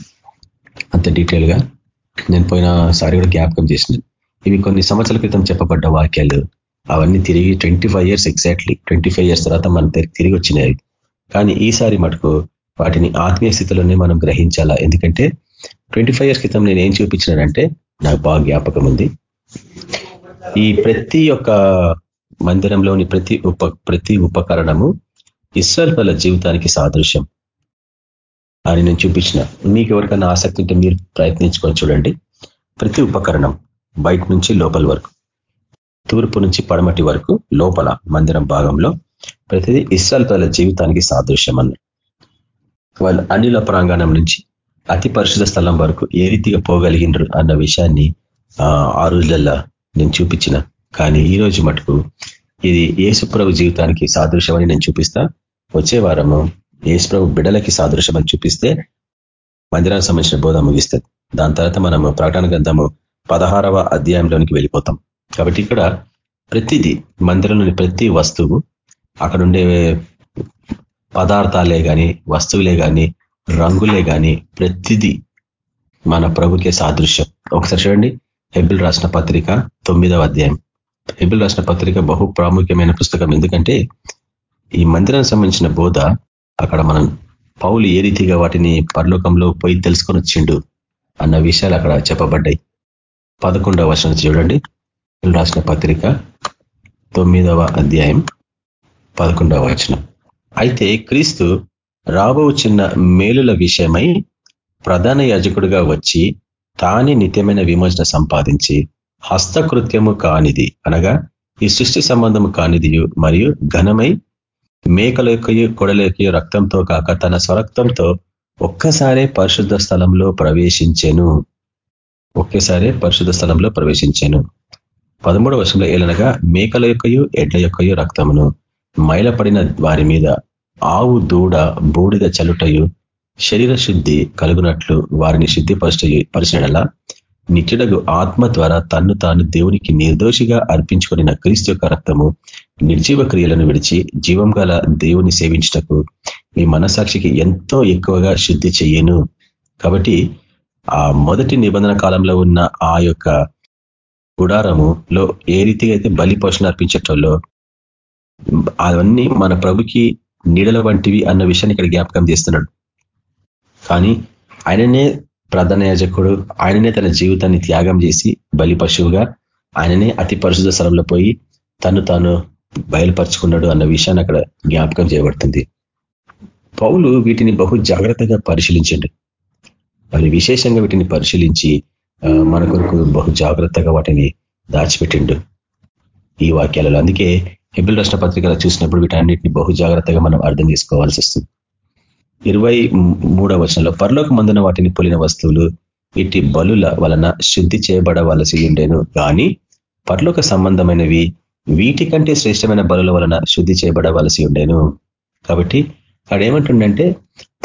అంత డీటెయిల్గా నేను పోయినసారి కూడా జ్ఞాపకం చేసిన ఇవి కొన్ని సంవత్సరాల క్రితం చెప్పబడ్డ వాక్యాలు. అవన్నీ తిరిగి twenty five years exactly twenty five years తర్వాత మన తిరిగి వచ్చినాయి. కానీ ఈసారి మటుకు వాటిని ఆత్మీయ స్థితిలోనే మనం గ్రహించాలా? ఎందుకంటే ట్వంటీ ఫైవ్ ఇయర్స్ క్రితం నేను ఏం చూపించినానంటే నాకు బాగా జ్ఞాపకం ఉంది. ఈ ప్రతి ఒక్క మందిరంలోని ప్రతి ఉప ప్రతి ఉపకరణము ఇస్రాల్ వాళ్ళ జీవితానికి సాదృశ్యం. అని నేను చూపించిన. మీకు ఎవరికైనా ఆసక్తి ఉంటే మీరు ప్రయత్నించుకొని చూడండి. ప్రతి ఉపకరణం బయట నుంచి లోపల వరకు తూర్పు నుంచి పడమటి వరకు లోపల మందిరం భాగంలో ప్రతిదీ ఇస్రాల్ ప్రజల జీవితానికి సాదృశ్యం అన్న వాళ్ళు అనిల ప్రాంగణం నుంచి అతి పరిశుధ స్థలం వరకు ఏ రీతిగా పోగలిగినరు అన్న విషయాన్ని ఆ రోజులల్లో నేను చూపించిన. కానీ ఈ రోజు మటుకు ఇది ఏసుప్రభు జీవితానికి సాదృశ్యమని నేను చూపిస్తా. వచ్చే వారము ఏసుప్రభు బిడలకి సాదృశ్యం అని చూపిస్తే మందిరానికి సంబంధించిన బోధ ముగిస్తుంది. దాని తర్వాత మనము ప్రకటన గ్రంథము పదహారవ అధ్యాయంలోనికి వెళ్ళిపోతాం. కాబట్టి ఇక్కడ ప్రతిదీ మందిరంలోని ప్రతి వస్తువు అక్కడ ఉండే పదార్థాలే కానీ వస్తువులే కానీ రంగులే కానీ ప్రతిదీ మన ప్రభుకే సాదృశ్యం. ఒకసారి చూడండి. హెబిల్ రాసిన పత్రిక తొమ్మిదవ అధ్యాయం. హెబిల్ రాసిన పత్రిక బహు ప్రాముఖ్యమైన పుస్తకం. ఎందుకంటే ఈ మందిరానికి సంబంధించిన బోధ అక్కడ మనం పౌలు ఏ రీతిగా వాటిని పరలోకంలో పోయి తెలుసుకొని వచ్చిండు అన్న విషయాలు అక్కడ చెప్పబడ్డాయి. పదకొండవ వర్షం చూడండి. రాసిన పత్రిక తొమ్మిదవ అధ్యాయం పదకొండవ వచనం. అయితే క్రీస్తు రాబో చిన్న మేలుల విషయమై ప్రధాన యాజకుడిగా వచ్చి తాని నిత్యమైన విమోచన సంపాదించి హస్తకృత్యము కానిది అనగా ఈ సృష్టి సంబంధము కానిది మరియు ఘనమై మేకల యొక్కయు కొడల రక్తంతో కాక తన స్వరక్తంతో ఒక్కసారే పరిశుద్ధ స్థలంలో ప్రవేశించాను. ఒకేసారి పరిశుద్ధ స్థలంలో ప్రవేశించాను. పదమూడవ వర్షంలో ఏలనగా మేకల యొక్కయు ఎడ్ల యొక్కయు రక్తమును మైలపడిన వారి మీద ఆవు దూడ బూడిద చలుటయు శరీర శుద్ధి కలుగునట్లు వారిని శుద్ధిపరచ పరిచినలా నిత్యుడగు ఆత్మ ద్వారా తన్ను తాను దేవునికి నిర్దోషిగా అర్పించుకుని క్రీస్తు యొక్క రక్తము నిర్జీవ క్రియలను విడిచి జీవం గల దేవుని సేవించటకు మీ మనసాక్షికి ఎంతో ఎక్కువగా శుద్ధి చెయ్యను కాబట్టి ఆ మొదటి నిబంధన కాలంలో ఉన్న ఆ యొక్క గుడారములో ఏ రీతిగా అయితే బలి పోషణ అర్పించేటోళ్ళో అవన్నీ మన ప్రభుకి నీడల వంటివి అన్న విషయాన్ని ఇక్కడ జ్ఞాపకం చేస్తున్నాడు. కానీ ఆయననే ప్రధాన యాజకుడు ఆయననే తన జీవితాన్ని త్యాగం చేసి బలి పశువుగా ఆయననే అతి పరిశుద్ధ స్థలంలో పోయి తను తాను బయలుపరుచుకున్నాడు అన్న విషయాన్ని అక్కడ జ్ఞాపకం చేయబడుతుంది. పౌలు వీటిని బహు జాగ్రత్తగా పరిశీలించండి. మరి విశేషంగా వీటిని పరిశీలించి మన కొరకు బహు జాగ్రత్తగా వాటిని దాచిపెట్టిండు. ఈ వాక్యాలలో అందుకే హెబిల్ రాష్ట్ర పత్రికలో చూసినప్పుడు వీటన్నిటిని బహు జాగ్రత్తగా మనం అర్థం చేసుకోవాల్సి వస్తుంది. ఇరవై మూడవ వచనంలో పరలోక మందున వాటిని పొలిన వస్తువులు ఇట్టి బలుల వలన శుద్ధి చేయబడవలసి ఉండేను కానీ పరలోక సంబంధమైనవి వీటికంటే శ్రేష్టమైన బలుల వలన శుద్ధి చేయబడవలసి ఉండేను. కాబట్టి అక్కడ ఏమంటుండంటే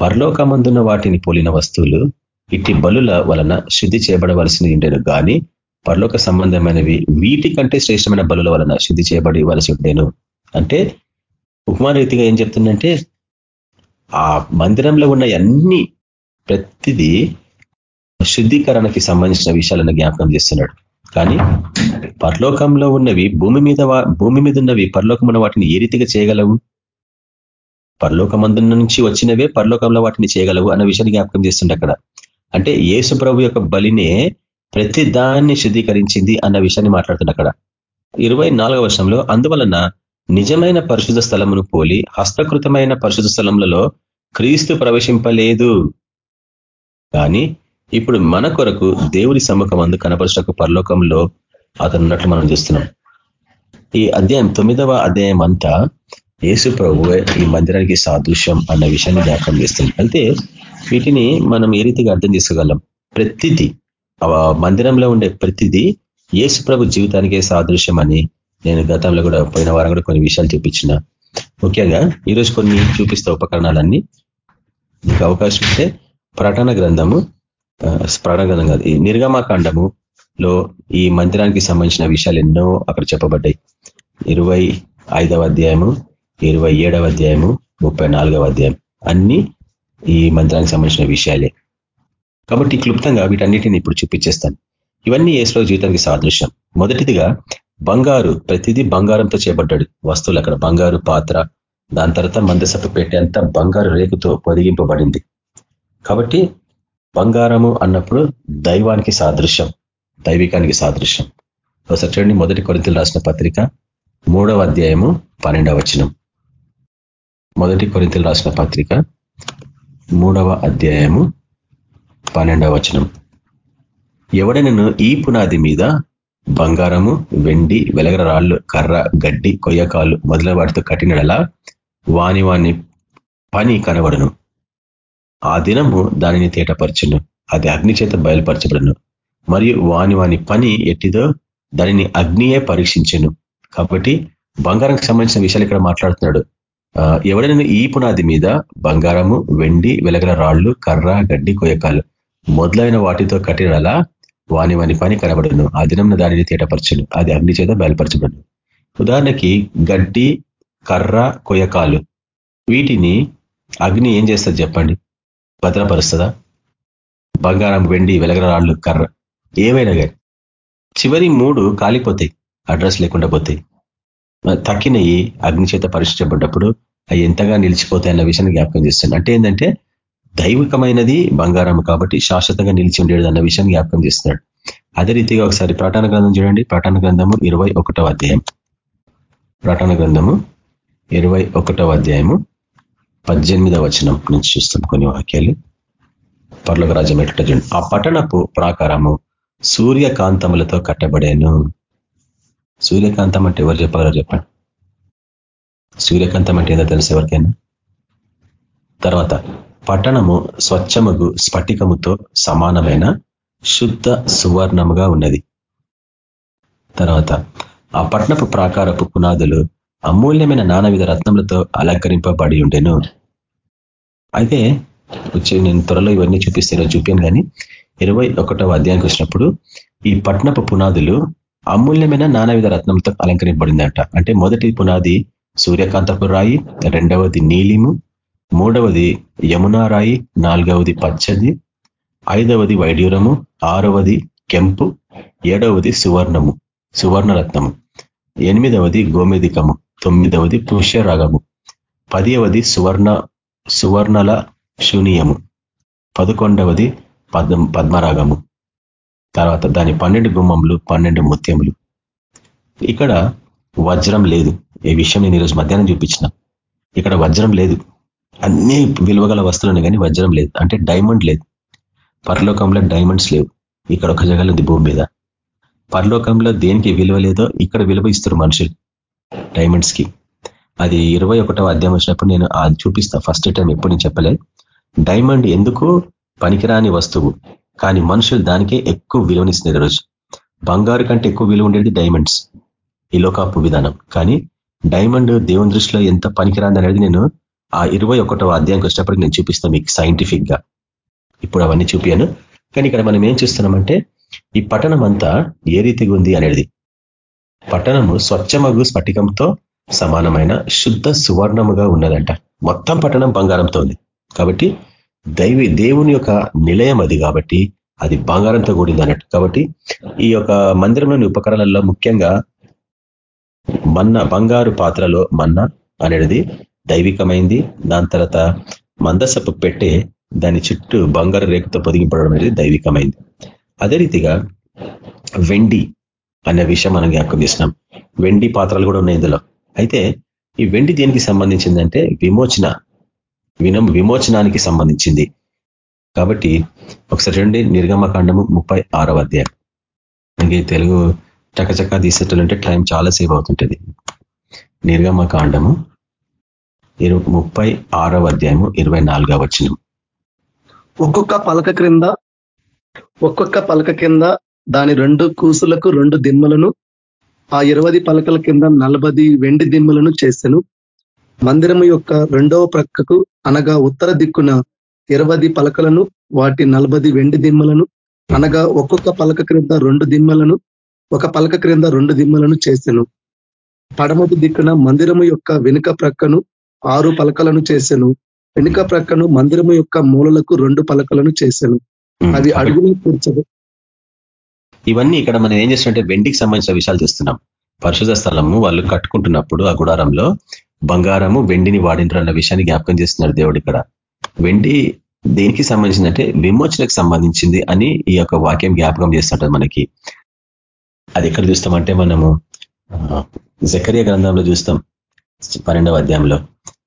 పరలోకమందున్న వాటిని పోలిన వస్తువులు ఇట్టి బలుల వలన శుద్ధి చేయబడవలసి ఉండేను. కానీ పరలోక సంబంధమైనవి వీటికంటే శ్రేష్టమైన బలుల వలన శుద్ధి చేయబడవలసి ఉండేను. అంటే ఉపమాన రీతిగా ఏం చెప్తుందంటే ఆ మందిరంలో ఉన్న అన్ని ప్రతిదీ శుద్ధీకరణకి సంబంధించిన విషయాలను జ్ఞాపకం చేస్తున్నాడు. కానీ పరలోకంలో ఉన్నవి భూమి మీద భూమి మీద ఉన్నవి పరలోకం వాటిని ఏ రీతిగా చేయగలవు? పరలోకమందు నుంచి వచ్చినవే పరలోకంలో వాటిని చేయగలవు అన్న విషయాన్ని జ్ఞాపకం చేస్తుండే అక్కడ. అంటే యేసు ప్రభు యొక్క బలినే ప్రతి దాన్ని శుద్ధీకరించింది అన్న విషయాన్ని మాట్లాడుతుంది అక్కడ. ఇరవై నాలుగవ వర్షంలో అందువలన నిజమైన పరిశుద్ధ స్థలమును పోలి హస్తకృతమైన పరిశుద్ధ స్థలములలో క్రీస్తు ప్రవేశింపలేదు. కానీ ఇప్పుడు మన కొరకు దేవుడి సమ్మకం అందు కనపరచకు పరలోకంలో అతను ఉన్నట్లు మనం చూస్తున్నాం. ఈ అధ్యాయం తొమ్మిదవ అధ్యాయం అంతా యేసు ప్రభు ఈ మందిరానికి సాదృశ్యం అన్న విషయాన్ని జ్ఞాపకం చేస్తుంది. అయితే వీటిని మనం ఏ రీతిగా అర్థం చేసుకోగలం? ప్రతిదీ మందిరంలో ఉండే ప్రతిదీ యేసు ప్రభు జీవితానికే సాదృశ్యం అని నేను గతంలో కూడా పోయిన వారం కూడా కొన్ని విషయాలు చూపించిన. ముఖ్యంగా ఈరోజు కొన్ని చూపిస్తా ఉపకరణాలన్నీ మీకు అవకాశం ఉంటే ప్రకటన గ్రంథము ప్రటన కాదు ఈ నిర్గమాకాండము లో ఈ మందిరానికి సంబంధించిన విషయాలు ఎన్నో అక్కడ చెప్పబడ్డాయి. ఇరవై ఐదవ అధ్యాయము ఇరవై ఏడవ అధ్యాయము ముప్పై నాలుగవ అధ్యాయం. అన్ని ఈ మంత్రానికి సంబంధించిన విషయాలే. కాబట్టి క్లుప్తంగా వీటన్నిటిని ఇప్పుడు చూపించేస్తాను. ఇవన్నీ ఏసులో జీవితానికి సాదృశ్యం. మొదటిదిగా బంగారు ప్రతిదీ బంగారంతో చేపడ్డాడు వస్తువులు అక్కడ బంగారు పాత్ర దాని తర్వాత మందసపు పెట్టేంత బంగారు రేకుతో పొదిగింపబడింది. కాబట్టి బంగారము అన్నప్పుడు దైవానికి సాదృశ్యం దైవికానికి సాదృశ్యం. ఒకసారి చూడండి మొదటి కొరింతలు రాసిన పత్రిక మూడవ అధ్యాయము పన్నెండవ వచనం. మొదటి కొరింతలు రాసిన పత్రిక మూడవ అధ్యాయము పన్నెండవ వచనం. ఎవడైనా ఈ పునాది మీద బంగారము వెండి వెలగర రాళ్ళు కర్ర గడ్డి కొయ్యకాలు మొదలైన వాటితో కట్టినడలా వాని వాని పని కనబడను. ఆ దినము దానిని తేటపరచును. అది అగ్ని చేత బయలుపరచబడును. మరియు వాని వాని పని ఎట్టిదో దానిని అగ్నియే పరీక్షించను. కాబట్టి బంగారంకి సంబంధించిన విషయాలు ఇక్కడ మాట్లాడుతున్నాడు. ఎవడైనా ఈ పునాది మీద బంగారము వెండి వెలగల రాళ్ళు కర్ర గడ్డి కొయ్యకాలు మొదలైన వాటితో కట్టినలా వాని వాని పని కనబడను. ఆ దినం దానిని తేటపరచును. అది అగ్ని చేత బయలుపరచబడును. ఉదాహరణకి గడ్డి కర్ర కొయ్యకాలు వీటిని అగ్ని ఏం చేస్తుంది చెప్పండి? భద్రపరుస్తుందా? బంగారం వెండి వెలగరాళ్ళు కర్ర. ఏవైనా కానీ చివరి మూడు కాలిపోతాయి. అడ్రస్ లేకుండా పోతాయి. తక్కినవి అగ్నిచేత పరీక్షించబడ్డప్పుడు అవి ఎంతగా నిలిచిపోతాయి అన్న విషయాన్ని జ్ఞాపకం చేస్తాను. అంటే ఏంటంటే దైవికమైనది బంగారం కాబట్టి శాశ్వతంగా నిలిచి ఉండేది అన్న విషయాన్ని జ్ఞాపకం చేస్తున్నాడు. అదే రీతిగా ఒకసారి ప్రటాన గ్రంథం చూడండి. ప్రటాన గ్రంథము ఇరవై అధ్యాయం. ప్రటాన గ్రంథము ఇరవై అధ్యాయము. పద్దెనిమిదవ వచనం నుంచి చూస్తాం కొన్ని వాక్యాలు. పర్లోక రాజ్యం ఎట్లా చూడండి. ఆ పట్టణపు ప్రాకారము సూర్యకాంతములతో కట్టబడాను. సూర్యకాంతం అంటే ఎవరు చెప్పగలరు చెప్పండి. సూర్యకాంతం అంటే ఏదో తెలుసు ఎవరికైనా? తర్వాత పట్టణము స్వచ్ఛముగు స్ఫటికముతో సమానమైన శుద్ధ సువర్ణముగా ఉన్నది. తర్వాత ఆ పట్టణపు ప్రాకారపు పునాదులు అమూల్యమైన నానవిధ రత్నములతో అలంకరింపబడి ఉండెను. అయితే వచ్చి నేను త్వరలో ఇవన్నీ చూపిస్తే చూపాను కానీ ఇరవై ఒకటవ అధ్యాయానికి వచ్చినప్పుడు ఈ పట్నపు పునాదులు అమూల్యమైన నానావిధ రత్నంతో అలంకరింపబడిందంట. అంటే మొదటి పునాది సూర్యకాంతపు రాయి రెండవది నీలిము మూడవది యమునా రాయి నాలుగవది పచ్చది ఐదవది వైడ్యూరము ఆరవది కెంపు ఏడవది సువర్ణము సువర్ణరత్నము ఎనిమిదవది గోమేదికము తొమ్మిదవది పుష్యరాగము. పదివది సువర్ణ సువర్ణల శూన్యము. పదకొండవది పద్మ పద్మరాగము. తర్వాత దాని పన్నెండు గుమ్మములు పన్నెండు ముత్యములు. ఇక్కడ వజ్రం లేదు. ఈ విషయం నేను ఈరోజు మధ్యాహ్నం చూపించిన. ఇక్కడ వజ్రం లేదు. అన్ని విలువగల వస్తువులను కానీ వజ్రం లేదు. అంటే డైమండ్ లేదు. పరలోకంలో డైమండ్స్ లేవు. ఇక్కడ ఒక జగలు ఉంది భూమి మీద. పరలోకంలో దేనికి విలువ లేదో ఇక్కడ విలువ ఇస్తారు మనుషులు. డైమండ్స్కి. అది ఇరవై ఒకటో అధ్యాయం వచ్చినప్పుడు నేను అది చూపిస్తా. ఫస్ట్ టైం ఎప్పుడు నేను చెప్పలేదు. డైమండ్ ఎందుకు? పనికిరాని వస్తువు. కానీ మనుషులు దానికే ఎక్కువ విలువనిస్తున్నారు ఈరోజు బంగారు కంటే ఎక్కువ విలువ ఉండేది డైమండ్స్ ఈ లోకాపు విధానం. కానీ డైమండ్ దేవుని దృష్టిలో ఎంత పనికిరాంది అనేది నేను ఆ ఇరవై ఒకటో అధ్యాయంకి వచ్చినప్పటికి నేను చూపిస్తాను మీకు సైంటిఫిక్గా. ఇప్పుడు అవన్నీ చూపాను కానీ ఇక్కడ మనం ఏం చూస్తున్నామంటే ఈ పట్టణం అంతా ఏ రీతిగా ఉంది అనేది. పట్టణము స్వచ్ఛమగు స్ఫటికంతో సమానమైన శుద్ధ సువర్ణముగా ఉన్నదంట. మొత్తం పట్టణం బంగారంతో ఉంది. కాబట్టి దైవి దేవుని యొక్క నిలయం అది కాబట్టి అది బంగారంతో కూడింది అన్నట్టు. కాబట్టి ఈ యొక్క మందిరంలోని ఉపకరణాలలో ముఖ్యంగా మన్న బంగారు పాత్రలో మన్న అనేది దైవికమైంది. దాని తర్వాత మందసపు పెట్టే దాని చుట్టూ బంగారు రేఖతో పొదిగింపడం అనేది దైవికమైంది. అదే రీతిగా వెండి అనే విషయం మనం జ్ఞాపకం చేసినాం వెండి పాత్రలు కూడా ఉన్నాయి ఇందులో. అయితే ఈ వెండి దేనికి సంబంధించిందంటే విమోచన వినం విమోచనానికి సంబంధించింది. కాబట్టి ఒకసారి రెండు నిర్గమకాండము ముప్పై ఆరవ అధ్యాయం. మనకి తెలుగు చకచకా తీసేటంటే టైం చాలా సేవ్ అవుతుంటుంది. నిర్గమకాండము ఇరు ముప్పై ఆరవ అధ్యాయము ఇరవై నాలుగవ వచనం. ఒక్కొక్క పలక క్రింద ఒక్కొక్క పలక కింద దాని రెండు కూసులకు రెండు దిమ్మలను ఆ ఇరవది పలకల కింద నలభది వెండి దిమ్మలను చేసెను. మందిరము యొక్క రెండవ ప్రక్కకు అనగా ఉత్తర దిక్కున ఇరవది పలకలను వాటి నలభది వెండి దిమ్మలను అనగా ఒక్కొక్క పలక క్రింద రెండు దిమ్మలను ఒక పలక క్రింద రెండు దిమ్మలను చేసెను. పడమటి దిక్కున మందిరము యొక్క వెనుక ప్రక్కను ఆరు పలకలను చేసెను. వెనుక ప్రక్కను మందిరము యొక్క మూలలకు రెండు పలకలను చేసెను. అవి అడుగులు కూర్చదు. ఇవన్నీ ఇక్కడ మనం ఏం చేస్తుంటే వెండికి సంబంధించిన విషయాలు చూస్తున్నాం పరిశుధ స్థలము వాళ్ళు కట్టుకుంటున్నప్పుడు ఆ గుడారంలో బంగారము వెండిని వాడింటారు అన్న విషయాన్ని జ్ఞాపకం చేస్తున్నారు దేవుడు ఇక్కడ. వెండి దేనికి సంబంధించిందంటే విమోచనకు సంబంధించింది అని ఈ యొక్క వాక్యం జ్ఞాపకం చేస్తుంటది మనకి. అది ఎక్కడ చూస్తామంటే మనము జకరియా గ్రంథంలో చూస్తాం పన్నెండవ అధ్యాయంలో.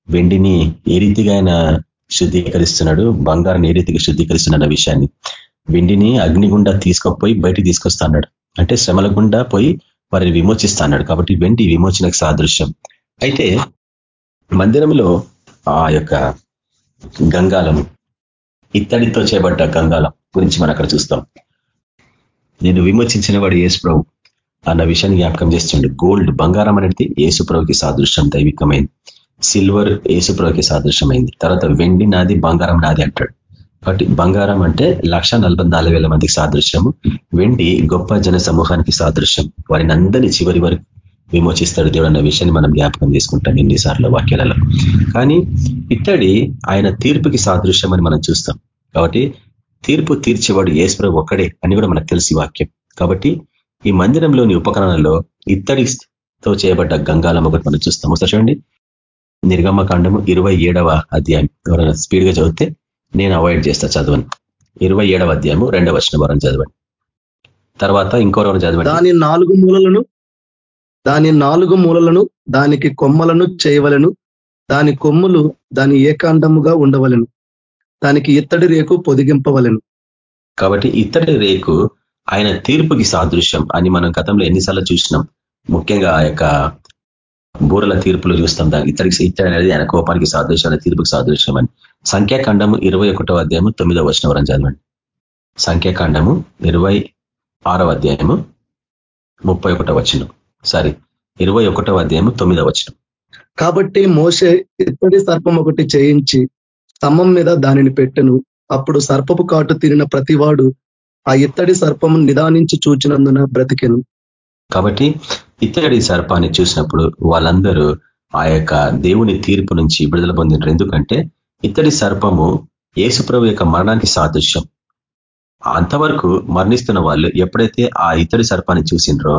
వెండిని ఏ రీతిగా ఆయన శుద్ధీకరిస్తున్నాడు? బంగారాన్ని ఏ రీతిగా శుద్ధీకరిస్తున్నాడు విషయాన్ని. వెండిని అగ్నిగుండా తీసుకుపోయి బయటికి తీసుకొస్తాడు అంటే శ్రమల గుండా పోయి వారిని విమోచిస్తాడు కాబట్టి వెండి విమోచనకు సాదృశ్యం. అయితే మందిరంలో ఆ యొక్క గంగాలం ఇత్తడితో చేపడ్డ గంగాలం గురించి మనం అక్కడ చూస్తాం. నేను విమోచించిన వాడు యేసు ప్రభు అన్న విషయాన్ని జ్ఞాపకం చేస్తుండే. గోల్డ్ బంగారం అనేది ప్రభుకి సాదృశ్యం దైవికమైంది. సిల్వర్ ప్రభుకి సాదృశ్యమైంది. తర్వాత వెండి నాది బంగారం నాది అంటాడు. కాబట్టి బంగారం అంటే లక్ష మందికి సాదృశ్యము. వెండి గొప్ప జన సమూహానికి సాదృశ్యం. వారిని అందరినీ చివరి వరకు విమోచిస్తాడు దేవుడు అన్న విషయాన్ని మనం జ్ఞాపకం చేసుకుంటాం ఎన్నిసార్లు వాక్యాలలో. కానీ ఇత్తడి ఆయన తీర్పుకి సాదృశ్యం అని మనం చూస్తాం. కాబట్టి తీర్పు తీర్చేవాడు ఏశ్వర ఒక్కడే అని కూడా మనకు తెలిసి వాక్యం. కాబట్టి ఈ మందిరంలోని ఉపకరణంలో ఇత్తడితో చేయబడ్డ గంగాలం ఒకటి మనం చూస్తాం. ఒకసారి చూడండి. నిర్గమకాండము ఇరవై ఏడవ అధ్యాయం. ఎవరైనా స్పీడ్గా చదివితే నేను అవాయిడ్ చేస్తా చదవను ఇరవై ఏడవ అధ్యాయము రెండవ వర్షం వరం చదవండి. తర్వాత ఇంకో చదవండి. దాని నాలుగు మూలలను దాని నాలుగు మూలలను దానికి కొమ్మలను చేయవలను దాని కొమ్ములు దాని ఏకాండముగా ఉండవలను దానికి ఇత్తడి రేకు పొదిగింపవలను. కాబట్టి ఇత్తడి రేకు ఆయన తీర్పుకి సాదృశ్యం అని మనం గతంలో ఎన్నిసార్లు చూసినాం. ముఖ్యంగా ఆ యొక్క బూరల తీర్పులు చూస్తాం దానికి. ఇతడికి ఇత్తడి అనేది ఆయన కోపానికి సాదృశ్యం అనే తీర్పుకి సాదృశ్యం అని. సంఖ్యాకాండము ఇరవై ఒకటో అధ్యాయము తొమ్మిదవ వచ్చిన వరం చదవండి. సంఖ్యాకాండము ఇరవై ఆరవ అధ్యాయము ముప్పై ఒకటో వచ్చిన సారీ ఇరవై ఒకటో అధ్యాయము తొమ్మిదవ వచనం. కాబట్టి మోసే ఇత్తడి సర్పం ఒకటి చేయించి స్తంభం మీద దానిని పెట్టెను. అప్పుడు సర్పపు కాటు తిరిగిన ప్రతివాడు ఆ ఇత్తడి సర్పము నిదానించి చూచినందున బ్రతికెను. కాబట్టి ఇత్తడి సర్పాన్ని చూసినప్పుడు వాళ్ళందరూ ఆ యొక్క దేవుని తీర్పు నుంచి విడుదల పొందినరు. ఎందుకంటే ఇత్తడి సర్పము యేసుప్రభు యొక్క మరణానికి సాదృశ్యం. అంతవరకు మరణిస్తున్న వాళ్ళు ఎప్పుడైతే ఆ ఇతడి సర్పాన్ని చూసిండ్రో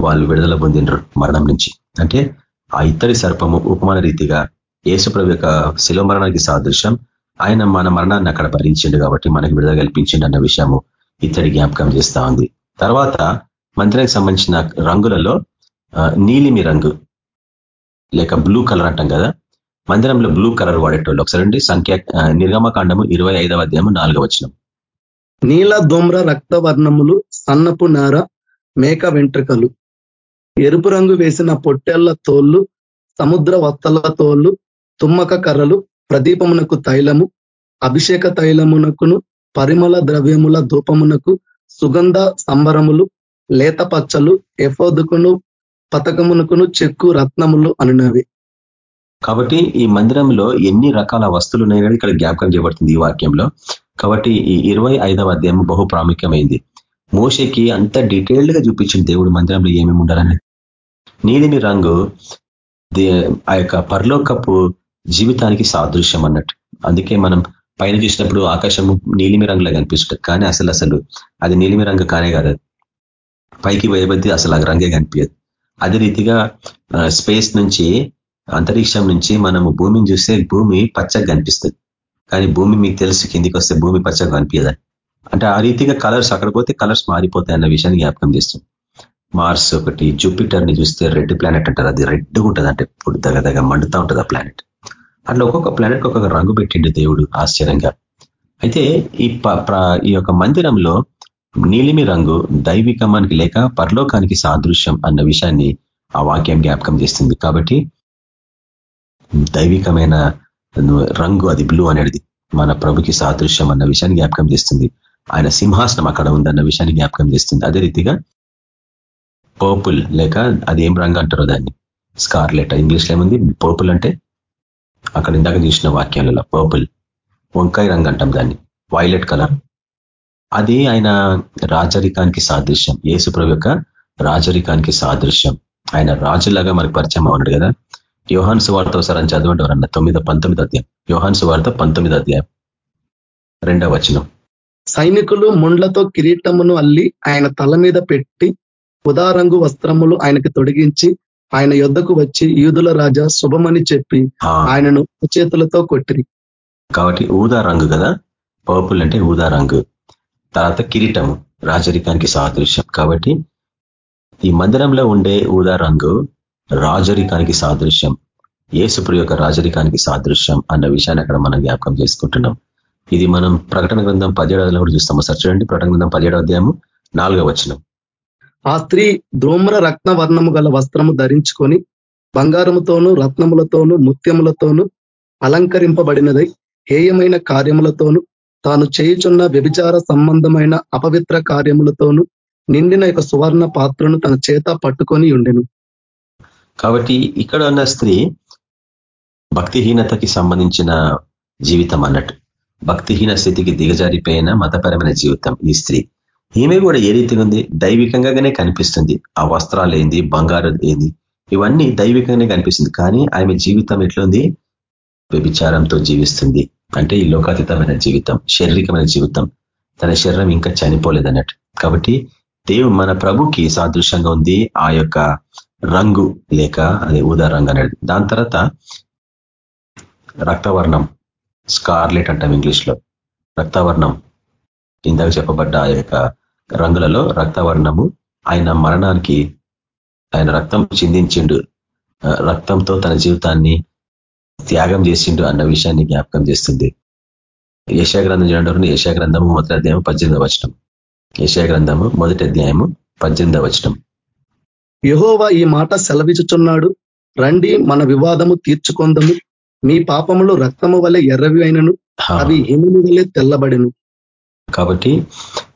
వాళ్ళు విడుదల పొందినరు మరణం నుంచి. అంటే ఆ ఇత్తడి సర్పము ఉపమాన రీతిగా యేసుప్రభు యొక్క శిలో మరణానికి సాదృశ్యం. ఆయన మన మరణాన్ని అక్కడ భరించిండు కాబట్టి మనకి విడుదల కల్పించిండు అన్న విషయము ఇత్తడి జ్ఞాపకం చేస్తా ఉంది. తర్వాత మందిరానికి సంబంధించిన రంగులలో నీలిమి రంగు లేక బ్లూ కలర్ అంటాం కదా మందిరంలో బ్లూ కలర్ వాడేటోళ్ళు. ఒకసారి సంఖ్య నిర్గమకాండము ఇరవై ఐదవ అధ్యాయము నాలుగవ వచనం. నీల ధూమ్ర రక్త వర్ణములు సన్నపు నార మేక వెంట్రుకలు ఎరుపు రంగు వేసిన పొట్టెళ్ళ తోళ్ళు సముద్ర వత్తల తోళ్ళు తుమ్మక కర్రలు ప్రదీపమునకు తైలము అభిషేక తైలమునకును పరిమళ ద్రవ్యముల ధూపమునకు సుగంధ సంబరములు లేత పచ్చలు ఎఫోదుకును పతకమునకును చెక్కు రత్నములు అనునవి కాబట్టి ఈ మందిరంలో ఎన్ని రకాల వస్తువులు ఉన్నాయని ఇక్కడ జ్ఞాపకం చేయబడుతుంది ఈ వాక్యంలో. కాబట్టి ఈ ఇరవై ఐదవ అధ్యాయం బహు ప్రాముఖ్యమైంది. మోషకి అంత డీటెయిల్డ్గా చూపించింది దేవుడు మందిరంలో ఏమేమి ఉండాలని? నీలిమి రంగు ఆ యొక్క పరలోకపు జీవితానికి సాదృశ్యం అన్నట్టు. అందుకే మనం పైన చూసినప్పుడు ఆకాశము నీలిమి రంగులో కనిపిస్తుంది. కానీ అసలు అసలు అది నీలిమి రంగు కానే కాదు. పైకి వేయబద్ది అసలు ఆ రంగే కనిపించదు. అదే రీతిగా స్పేస్ నుంచి అంతరిక్షం నుంచి మనము భూమిని చూస్తే భూమి పచ్చగా కనిపిస్తుంది. కానీ భూమి మీకు తెలుసు కిందికి వస్తే భూమి పచ్చగా కనిపించదని అంటే ఆ రీతిగా కలర్స్ అక్కడ పోతే కలర్స్ మారిపోతాయి అన్న విషయాన్ని జ్ఞాపకం చేస్తుంది. మార్స్ ఒకటి జూపిటర్ని చూస్తే రెడ్ ప్లానెట్ అంటారు. అది రెడ్గా ఉంటుంది అంటే ఇప్పుడు దగ్గర దగ్గర మండుతూ ఉంటుంది ఆ ప్లానెట్ అట్లా ఒక్కొక్క ప్లానెట్ ఒక్కొక్క రంగు పెట్టిండు దేవుడు ఆశ్చర్యంగా. అయితే ఈ ఈ యొక్క మందిరంలో నీలిమి రంగు దైవికమానికి లేక పరలోకానికి సాదృశ్యం అన్న విషయాన్ని ఆ వాక్యం జ్ఞాపకం చేస్తుంది. కాబట్టి దైవికమైన రంగు అది బ్లూ అనేది మన ప్రభుకి సాదృశ్యం అన్న విషయాన్ని జ్ఞాపకం చేస్తుంది. ఆయన సింహాసనం అక్కడ ఉందన్న విషయాన్ని జ్ఞాపకం చేస్తుంది. అదే రీతిగా పర్పుల్ లేక అది ఏం రంగు అంటారో దాన్ని? స్కార్లెట్ ఇంగ్లీష్లో ఏముంది? పర్పుల్ అంటే అక్కడ ఇందాక చూసిన వాక్యాలలో పర్పుల్ వంకాయ రంగు అంటాం దాన్ని. వైలెట్ కలర్ అది ఆయన రాజరికానికి సాదృశ్యం. యేసుప్రభు యొక్క రాజరికానికి సాదృశ్యం. ఆయన రాజులాగా మనకు పరిచయం అవునాడు కదా. యోహాన్ సువార్త ఒకసారి చదవండి ఎవరన్న. తొమ్మిది పంతొమ్మిది అధ్యాయం. యోహాన్ సువార్త పంతొమ్మిది అధ్యాయం. రెండవ వచనం. సైనికులు ముండ్లతో కిరీటమును అల్లి ఆయన తల మీద పెట్టి ఉదారంగు వస్త్రములు ఆయనకి తొడిగించి ఆయన యుద్ధకు వచ్చి యూదుల రాజా శుభమని చెప్పి ఆయనను చేతులతో కొట్టిరి. కాబట్టి ఊదా రంగు కదా. పర్పుల్ అంటే ఊదా రంగు. తర్వాత కిరీటము రాజరికానికి సాదృశ్యం. కాబట్టి ఈ మందిరంలో ఉండే ఊదా రంగు రాజరికానికి సాదృశ్యం ఏసుప్రి యొక్క రాజరికానికి సాదృశ్యం అన్న విషయాన్ని అక్కడ మనం జ్ఞాపకం చేసుకుంటున్నాం. ఇది మనం ప్రకటన గ్రంథం పదిహేడవలో కూడా చూస్తాం. సార్ చూడండి. ప్రకటన గ్రంథం పదిహేడవ అధ్యాయము నాలుగవ వచనం. ఆ స్త్రీ ధూమ్ర రత్న వర్ణము గల వస్త్రము ధరించుకొని బంగారముతోనూ రత్నములతోనూ ముత్యములతోనూ అలంకరింపబడినదై హేయమైన కార్యములతోనూ తాను చేయుచున్న వ్యభిచార సంబంధమైన అపవిత్ర కార్యములతోనూ నిండిన యొక్క సువర్ణ పాత్రను తన చేత పట్టుకొని ఉండెను. కాబట్టి ఇక్కడ ఉన్న స్త్రీ భక్తిహీనతకి సంబంధించిన జీవితం అన్నట్టు. భక్తిహీన స్థితికి దిగజారిపోయిన మతపరమైన జీవితం ఈ స్త్రీ. ఈమె కూడా ఏ రీతిగా ఉంది? దైవికంగానే కనిపిస్తుంది. ఆ వస్త్రాలు ఏంది? బంగారు ఏంది? ఇవన్నీ దైవికంగానే కనిపిస్తుంది. కానీ ఆమె జీవితం ఎట్లుంది? వ్యభిచారంతో జీవిస్తుంది. అంటే ఈ లోకాతీతమైన జీవితం శారీరకమైన జీవితం తన శరీరం ఇంకా చనిపోలేదన్నట్టు. కాబట్టి దేవు మన ప్రభుకి సాదృశ్యంగా ఉంది. ఆ యొక్క రంగు లేక అది ఊదా రంగు అనేది. దాని తర్వాత రక్తవర్ణం స్కార్లెట్ అంటాం ఇంగ్లీష్లో రక్తవర్ణం ఇందాక చెప్పబడ్డ ఆ యొక్క రంగులలో రక్తవర్ణము. ఆయన మరణానికి ఆయన రక్తం చిందించిండు. రక్తంతో తన జీవితాన్ని త్యాగం చేసిండు అన్న విషయాన్ని జ్ఞాపకం చేస్తుంది. గ్రంథం చూడండి గ్రంథము మొదటి అధ్యాయం పద్దెనిమిదవ వచనం. గ్రంథము మొదటి అధ్యాయము పద్దెనిమిదవ వచనం. యహోవా ఈ మాట సెలవిచుచున్నాడు రండి మన వివాదము తీర్చుకొందము. మీ పాపములు రక్తము వలె ఎర్రవి అయినను అవి హిముని వలె తెల్లబడిను. కాబట్టి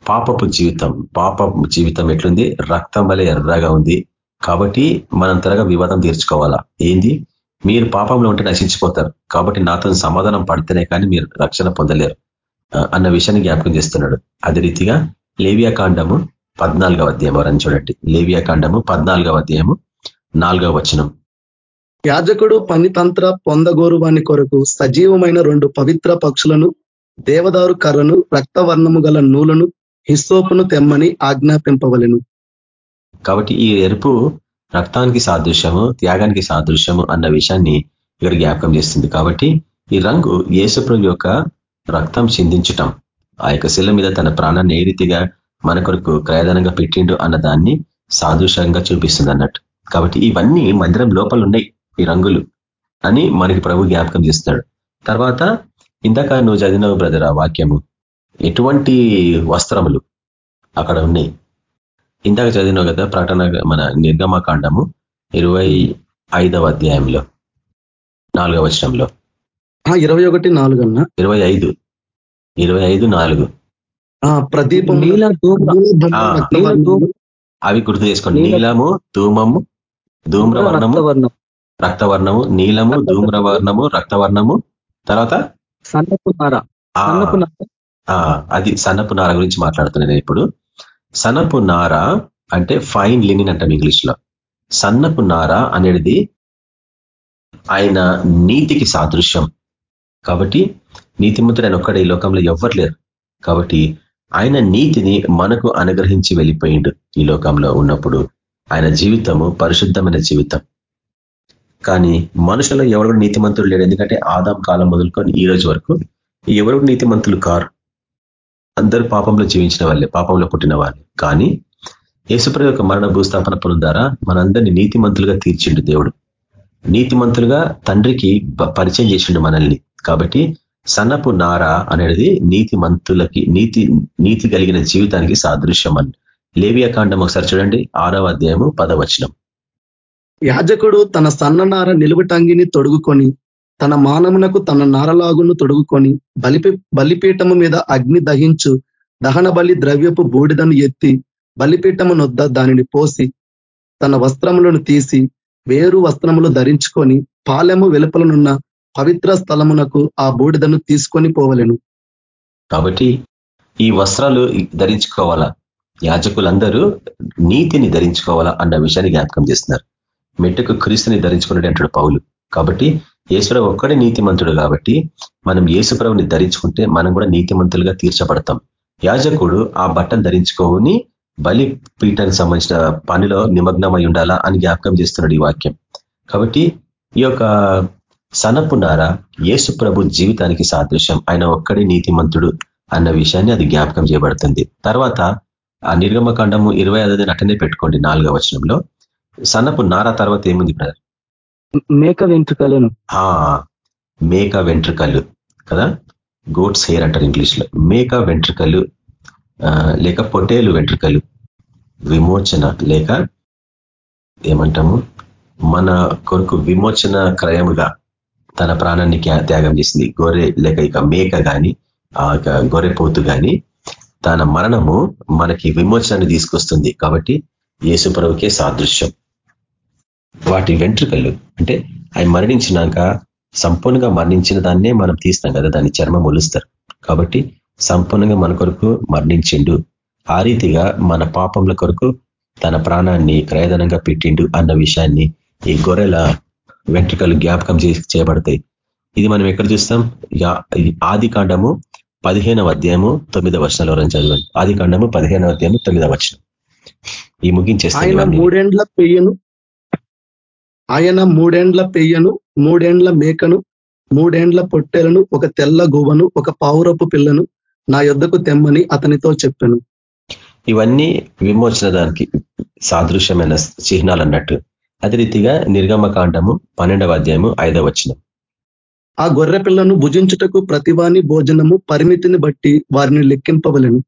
పాపపు జీవితం పాప జీవితం ఎట్లుంది? రక్తం వలె ఎర్రగా ఉంది. కాబట్టి మనం త్వరగా వివాదం తీర్చుకోవాలా? ఏంది? మీరు పాపంలో ఉంటే నశించిపోతారు. కాబట్టి నాతో సమాధానం పడితేనే కానీ మీరు రక్షణ పొందలేరు. అన్న విషయాన్ని జ్ఞాపకం చేస్తున్నాడు. అదే రీతిగా లేవియా కాండము పద్నాలుగవ అధ్యాయం. ఎవరని చూడండి. లేవియా కాండము పద్నాలుగవ అధ్యాయము నాలుగవ వచనం. యాజకుడు పనితంత్ర పొందగోరు వాని కొరకు సజీవమైన రెండు పవిత్ర పక్షులను దేవదారు కర్రను రక్తవర్ణము గల నూలను హిస్సోపును తెమ్మని ఆజ్ఞాపింపవలను. కాబట్టి ఈ ఎరుపు రక్తానికి సాదృశ్యము త్యాగానికి సాదృశ్యము అన్న విషయాన్ని ఇక్కడ జ్ఞాపకం చేస్తుంది. కాబట్టి ఈ రంగు యేసుప్రభు యొక్క రక్తం చిందించటం ఆ యొక్క శిల మీద తన ప్రాణాన్ని ఏ రీతిగా మన కొరకు క్రయదనంగా పెట్టిండు అన్న దాన్ని సాదృశ్యంగా చూపిస్తుంది అన్నట్టు. కాబట్టి ఇవన్నీ మందిరం లోపల ఉన్నాయి ఈ రంగులు అని మనకి ప్రభు జ్ఞాపకం చేస్తున్నాడు. తర్వాత ఇందాక నువ్వు చదివినవు బ్రదర్ ఆ వాక్యము ఎటువంటి వస్త్రములు అక్కడ ఉన్నాయి? ఇందాక చదివినావు కదా ప్రకటన మన నిర్గమకాండము ఇరవై ఐదవ అధ్యాయంలో నాలుగవ వచనంలో. ఇరవై ఒకటి నాలుగు అన్న. ఇరవై ఐదు. ఇరవై ఐదు నాలుగు. ప్రదీపం అవి గుర్తు చేసుకోండి. నీలము ధూమము ధూమ్రవర్ణము రక్తవర్ణము. నీలము ధూమ్రవర్ణము రక్తవర్ణము తర్వాత? సన్నపు నార అది సన్నపు నార గురించి మాట్లాడుతున్నాను ఇప్పుడు. సన్నపు నార అంటే ఫైన్ లినిన్ అంటాం ఇంగ్లీష్లో సన్నపు నార అనేది ఆయన నీతికి సాదృశ్యం. కాబట్టి నీతిమంతుడు ఆయన ఒక్కడ ఈ లోకంలో ఎవ్వరు లేరు. కాబట్టి ఆయన నీతిని మనకు అనుగ్రహించి వెళ్ళిపోయిండు ఈ లోకంలో ఉన్నప్పుడు. ఆయన జీవితము పరిశుద్ధమైన జీవితం. కానీ మనుషులు ఎవరు నీతిమంతులు లేడు ఎందుకంటే ఆదాం కాలం మొదలుకొని ఈ రోజు వరకు ఎవరు నీతిమంతులు కారు? అందరూ పాపంలో జీవించిన వాళ్ళే పాపంలో పుట్టిన వాళ్ళే. కానీ యేసుప్రభు యొక్క మరణ భూస్థాపన పనుల ద్వారా మనందరినీ నీతిమంతులుగా తీర్చిండు దేవుడు. నీతిమంతులుగా తండ్రికి పరిచయం చేసిండు మనల్ని. కాబట్టి సన్నపు నార అనేది నీతిమంతులకి నీతి నీతి కలిగిన జీవితానికి సాదృశ్యం అని. లేవియాకాండం ఒకసారి చూడండి ఆరవ అధ్యాయము పదవచనం. యాజకుడు తన సన్న నార నిలుగుటంగిని తొడుగుకొని తన మానమునకు తన నారలాగును తొడుగుకొని బలిపి బలిపీఠము మీద అగ్ని దహించు దహన బలి ద్రవ్యపు బూడిదను ఎత్తి బలిపీఠము నొద్ద దానిని పోసి తన వస్త్రములను తీసి వేరు వస్త్రములు ధరించుకొని పాలెము వెలుపలనున్న పవిత్ర స్థలమునకు ఆ బూడిదను తీసుకొని పోవలేను. కాబట్టి ఈ వస్త్రాలు ధరించుకోవాలా? యాజకులందరూ నీతిని ధరించుకోవాలా అన్న విషయాన్ని జ్ఞాపకం చేస్తున్నారు. మెట్టుకు క్రీస్తుని ధరించుకున్నాడు అంటాడు పౌలు. కాబట్టి ఈశ్వరావు ఒక్కడే నీతిమంతుడు కాబట్టి మనం యేసుప్రభుని ధరించుకుంటే మనం కూడా నీతిమంతులుగా తీర్చబడతాం. యాజకుడు ఆ బట్టను ధరించుకోని బలి పీఠానికి సంబంధించిన పనిలో నిమగ్నమై ఉండాలా అని జ్ఞాపకం చేస్తున్నాడు ఈ వాక్యం. కాబట్టి ఈ యొక్క సనపునార యేసు ప్రభు జీవితానికి సాదృశ్యం. ఆయన ఒక్కడే నీతిమంతుడు అన్న విషయాన్ని అది జ్ఞాపకం చేయబడుతుంది. తర్వాత ఆ నిర్గమకాండము ఇరవై ఐదు అటనే పెట్టుకోండి నాలుగవ వచనంలో. సన్నపు నార తర్వాత ఏముంది బ్రదర్? మేక వెంట్రుకలను మేక వెంట్రుకలు కదా? గోట్స్ హెయిర్ అంటారు ఇంగ్లీష్లో మేక వెంట్రుకలు లేక పొటేలు వెంట్రుకలు విమోచన లేక ఏమంటాము? మన కొరకు విమోచన క్రయముగా తన ప్రాణాన్ని త్యాగం చేసింది. గొర్రె లేక ఇక మేక కానీ ఆ గొర్రె పోతు కానీ తన మరణము మనకి విమోచనాన్ని తీసుకొస్తుంది. కాబట్టి యేసుప్రభుకే సాదృశ్యం. వాటి వెంట్రుకలు. అంటే ఆయన మరణించినాక సంపూర్ణంగా మరణించిన దాన్నే మనం తీస్తాం కదా దాన్ని చర్మం ఒలుస్తారు. కాబట్టి సంపూర్ణంగా మన కొరకు మరణించిండు. ఆ రీతిగా మన పాపంల కొరకు తన ప్రాణాన్ని క్రయదనంగా పెట్టిండు అన్న విషయాన్ని ఈ గొర్రెల వెంట్రుకలు జ్ఞాపకం చేయబడతాయి. ఇది మనం ఎక్కడ చూస్తాం? ఆది కాండము పదిహేనవ అధ్యాయము తొమ్మిదవ వర్షాలు చదవండి ఆది కాండము పదిహేనవ అధ్యాయము తొమ్మిదవ వర్షం ఈ ముగించేస్తాం మూడేండ్ల పెయ్యను. ఆయన మూడేండ్ల పెయ్యను మూడేండ్ల మేకను మూడేండ్ల పొట్టెలను ఒక తెల్ల గువ్వను ఒక పావురపు పిల్లను నా యొద్దకు తెమ్మని అతనితో చెప్పాను. ఇవన్నీ విమోచన దానికి సాదృశ్యమైన చిహ్నాలు అన్నట్టు అదే రీతిగా నిర్గమకాండము పన్నెండవ అధ్యాయము ఐదవ వచనం. ఆ గొర్రె పిల్లను భుజించుటకు ప్రతివాని భోజనము పరిమితిని బట్టి వారిని లెక్కింపవలను.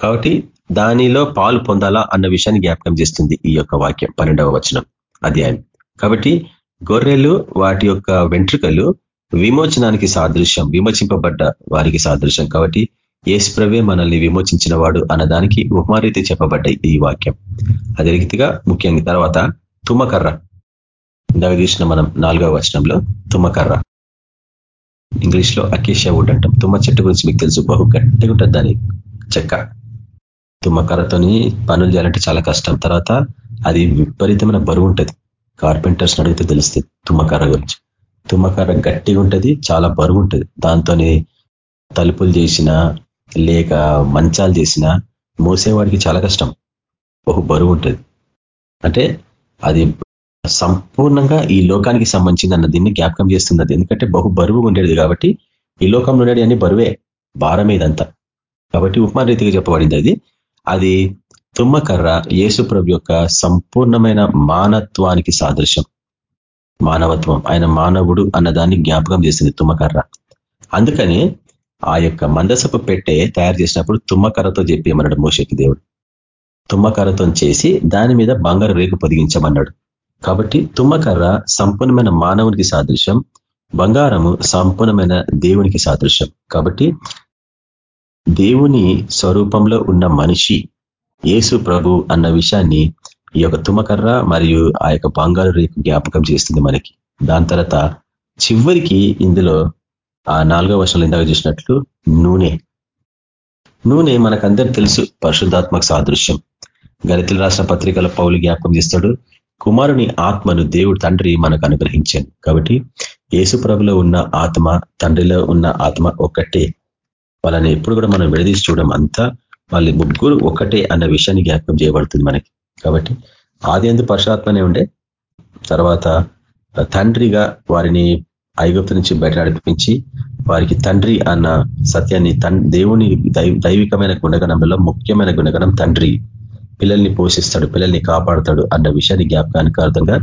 కాబట్టి దానిలో పాలు పొందాలా అన్న విషయాన్ని జ్ఞాపకం చేస్తుంది ఈ యొక్క వాక్యం పన్నెండవ వచనం అధ్యాయం. కాబట్టి గొర్రెలు వాటి యొక్క వెంట్రుకలు విమోచనానికి సాదృశ్యం విమోచింపబడ్డ వారికి సాదృశ్యం. కాబట్టి ఏసుప్రవే మనల్ని విమోచించిన వాడు అన్నదానికి ఉపమారీతి చెప్పబడ్డాయి ఈ వాక్యం. అదే రీతిగా ముఖ్యంగా తర్వాత తుమ్మకర్ర. ఇందాక చూసిన మనం నాలుగవ వచనంలో తుమ్మకర్ర. ఇంగ్లీష్లో అకేషియా వుడ్ అంటాం. తుమ్మ చెట్టు గురించి మీకు తెలుసు. బహు గట్టిగా ఉంటుంది దాని చెక్క. తుమ్మకర్రతోని పనులు చేయాలంటే చాలా కష్టం. తర్వాత అది విపరీతమైన బరువు ఉంటుంది. కార్పెంటర్స్ అడిగితే తెలుస్తుంది తుమ్మకర్ర గురించి. తుమ్మకర్ర గట్టిగా ఉంటుంది చాలా బరువు ఉంటుంది. దాంతోనే తలుపులు చేసిన లేక మంచాలు చేసిన మోసేవాడికి చాలా కష్టం. బహు బరువు ఉంటుంది. అంటే అది సంపూర్ణంగా ఈ లోకానికి సంబంధించింది అన్న దీన్ని జ్ఞాపకం చేస్తుంది అది. ఎందుకంటే బహు బరువు ఉండేది కాబట్టి ఈ లోకంలో ఉండేది అని బరువే భారం ఇదంతా కాబట్టి ఉపమాన రీతిగా చెప్పబడింది అది. అది తుమ్మకర్ర యేసుప్రభు యొక్క సంపూర్ణమైన మానత్వానికి సాదృశ్యం. మానవత్వం. ఆయన మానవుడు అన్నదాన్ని జ్ఞాపకం చేసింది తుమ్మకర్ర. అందుకని ఆ యొక్క మందసపు పెట్టే తయారు చేసినప్పుడు తుమ్మకర్రతో చెప్పేమన్నాడు మోషకి దేవుడు. తుమ్మకర్రతో చేసి దాని మీద బంగారు రేకు పొదిగించమన్నాడు. కాబట్టి తుమ్మకర్ర సంపూర్ణమైన మానవునికి సాదృశ్యం బంగారము సంపూర్ణమైన దేవునికి సాదృశ్యం. కాబట్టి దేవుని స్వరూపంలో ఉన్న మనిషి యేసు ప్రభు అన్న విషయాన్ని ఈ యొక్క తుమకర్ర మరియు ఆ యొక్క బంగారు రేపు జ్ఞాపకం చేస్తుంది మనకి. దాని తర్వాత చివరికి ఇందులో ఆ నాలుగో వర్షాలు ఇందాక చూసినట్లు నూనె. నూనె మనకందరూ తెలుసు పరిశుద్ధాత్మక సాదృశ్యం. గణితులు రాసిన పత్రికల పౌలు జ్ఞాపకం చేస్తాడు కుమారుని ఆత్మను దేవుడు తండ్రి మనకు అనుగ్రహించాను. కాబట్టి ప్రభులో ఉన్న ఆత్మ తండ్రిలో ఉన్న ఆత్మ ఒక్కటే. వాళ్ళని ఎప్పుడు కూడా మనం విడదీసి చూడడం అంతా వాళ్ళ ముగ్గురు ఒకటే అన్న విషయాన్ని జ్ఞాపకం చేయబడుతుంది మనకి. కాబట్టి ఆది ఎందు పరశాత్మనే ఉండే తర్వాత తండ్రిగా వారిని ఐగుప్తు నుంచి బయట నడిపించి వారికి తండ్రి అన్న సత్యాన్ని దేవుని దైవికమైన గుణగణంలో ముఖ్యమైన గుణగణం తండ్రి. పిల్లల్ని పోషిస్తాడు పిల్లల్ని కాపాడుతాడు అన్న విషయాన్ని జ్ఞాపకానికి అర్థంగా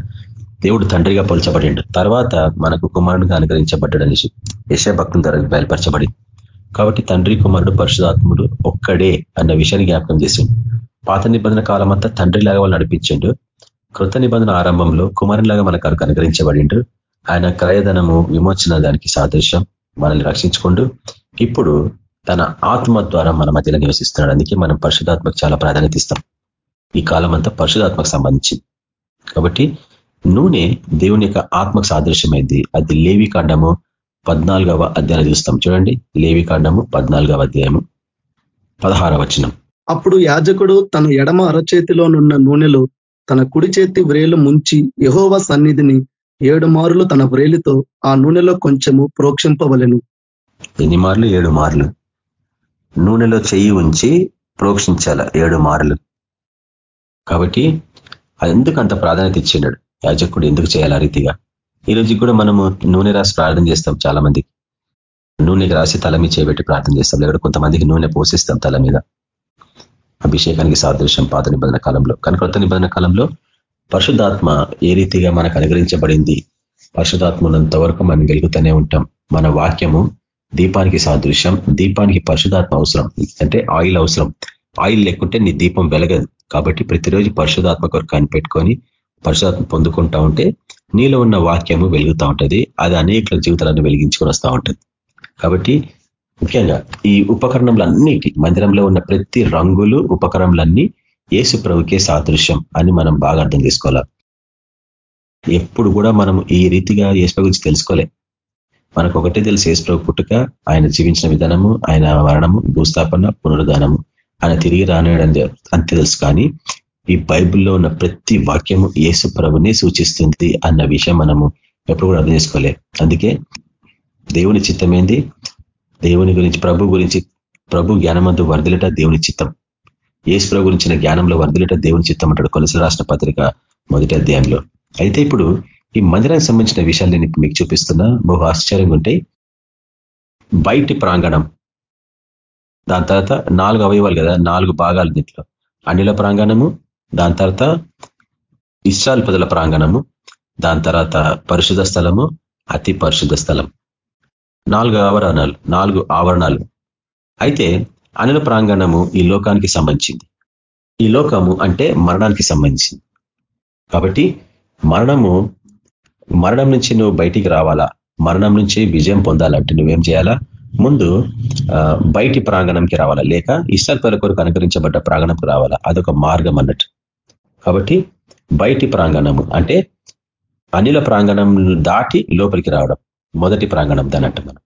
దేవుడు తండ్రిగా పోల్చబడిండు. తర్వాత మనకు కుమారునిగా అనుగ్రహించబడ్డాడు అనేసి యశభక్తుల ద్వారా బయలుపరచబడింది. కాబట్టి తండ్రి కుమారుడు పరిశుధాత్ముడు ఒక్కడే అన్న విషయాన్ని జ్ఞాపకం చేసిండు. పాత నిబంధన కాలం అంతా తండ్రిలాగా వాళ్ళు నడిపించిండు. కృత నిబంధన ఆరంభంలో కుమారునిలాగా మనకు అనుగ్రహించబడిండు. ఆయన క్రయధనము విమోచన దానికి సాదృశ్యం మనల్ని రక్షించుకుంటూ ఇప్పుడు తన ఆత్మ ద్వారా మన మధ్యలో నివసిస్తున్నాడు. అందుకే మనం పరిశుధాత్మకు చాలా ప్రాధాన్యత ఇస్తాం. ఈ కాలం అంతా పరిశుధాత్మకు సంబంధించింది కాబట్టి నూనె దేవుని యొక్క ఆత్మకు సాదృశ్యమైంది. అది లేవి కాండము పద్నాలుగవ అధ్యాయం చూస్తాం. చూడండి. లేవి కాండము పద్నాలుగవ అధ్యాయము పదహార వచనం. అప్పుడు యాజకుడు తన ఎడమ అరచేతిలోనున్న నూనెలో తన కుడి చేతి వ్రేలు ముంచి యహోవ సన్నిధిని ఏడు మారులు తన వ్రేలితో ఆ నూనెలో కొంచెము ప్రోక్షింపవలను. ఎన్ని మార్లు? ఏడు మార్లు. నూనెలో చెయ్యి ఉంచి ప్రోక్షించాల. ఏడు మార్లు. కాబట్టి ఎందుకు అంత ప్రాధాన్యత ఇచ్చినాడు యాజకుడు ఎందుకు చేయాలి రీతిగా? ఈ రోజు కూడా మనము నూనె రాసి ప్రార్థన చేస్తాం చాలా మందికి నూనెకి రాసి తల మీద చేపెట్టి ప్రార్థన చేస్తాం. లేకపోతే కొంతమందికి నూనె పోషిస్తాం తల మీద. అభిషేకానికి సాదృశ్యం పాత నిబంధన కాలంలో. కానీ కొత్త నిబంధన కాలంలో పరిశుద్ధాత్మ ఏ రీతిగా మనకు అనుగ్రహించబడింది? పరిశుధాత్మనంత వరకు మనం వెలుగుతూనే ఉంటాం. మన వాక్యము దీపానికి సాదృశ్యం దీపానికి పరిశుధాత్మ అవసరం. అంటే ఆయిల్ అవసరం. ఆయిల్ లేకుంటే నీ దీపం వెలగదు. కాబట్టి ప్రతిరోజు పరిశుధాత్మ కొరకు కనిపెట్టుకొని పరిశుధాత్మ పొందుకుంటా ఉంటే నీలో ఉన్న వాక్యము వెలుగుతూ ఉంటుంది. అది అనేక జీవితాలను వెలిగించుకొని వస్తూ ఉంటుంది. కాబట్టి ముఖ్యంగా ఈ ఉపకరణములన్నిటి మందిరంలో ఉన్న ప్రతి రంగులు ఉపకరణలన్నీ ఏసు ప్రభుకే సాదృశ్యం అని మనం బాగా అర్థం చేసుకోవాలి? ఎప్పుడు కూడా మనం ఈ రీతిగా ఏసు గురించి తెలుసుకోలే. మనకు ఒకటే తెలుసు ఏసుప్రభు పుట్టుక ఆయన జీవించిన విధానము ఆయన మరణము భూస్థాపన పునరుదానము ఆయన తిరిగి రానేయడం అంతే తెలుసు కానీ ఈ బైబిల్లో ఉన్న ప్రతి వాక్యము ఏసు ప్రభుని సూచిస్తుంది అన్న విషయం మనము ఎప్పుడు కూడా అర్థం చేసుకోలే. అందుకే దేవుని చిత్తమేంది? దేవుని గురించి ప్రభు గురించి ప్రభు జ్ఞానమందు వర్దిలట దేవుని చిత్తం. ఏసు ప్రభు గురించిన జ్ఞానంలో వర్దిలట దేవుని చిత్తం అంటాడు కొలసి రాష్ట్ర పత్రిక మొదటి అధ్యాయంలో. అయితే ఇప్పుడు ఈ మందిరానికి సంబంధించిన విషయాలు నేను మీకు చూపిస్తున్నా. బహు ఆశ్చర్యంగా ఉంటాయి. బయటి ప్రాంగణం. దాని తర్వాత నాలుగు అవయవాలు కదా నాలుగు భాగాలు దీంట్లో. అనిల ప్రాంగణము దాని తర్వాత ఇస్రాల్ పదుల ప్రాంగణము దాని తర్వాత పరిశుధ స్థలము అతి పరిశుద్ధ స్థలం. నాలుగు ఆవరణాలు నాలుగు ఆవరణాలు. అయితే అనిల ప్రాంగణము ఈ లోకానికి సంబంధించింది. ఈ లోకము అంటే మరణానికి సంబంధించింది. కాబట్టి మరణము మరణం నుంచి నువ్వు బయటికి రావాలా? మరణం నుంచి విజయం పొందాలంటే నువ్వేం చేయాలా? ముందు బయటి ప్రాంగణంకి రావాలా? లేక ఇష్టల కొరకు అనుకరించబడ్డ ప్రాంగణంకి రావాలా? అదొక మార్గం అన్నట్టు. కాబట్టి బయటి ప్రాంగణము అంటే అనిల ప్రాంగణం దాటి లోపలికి రావడం మొదటి ప్రాంగణం దాని అంట మనం.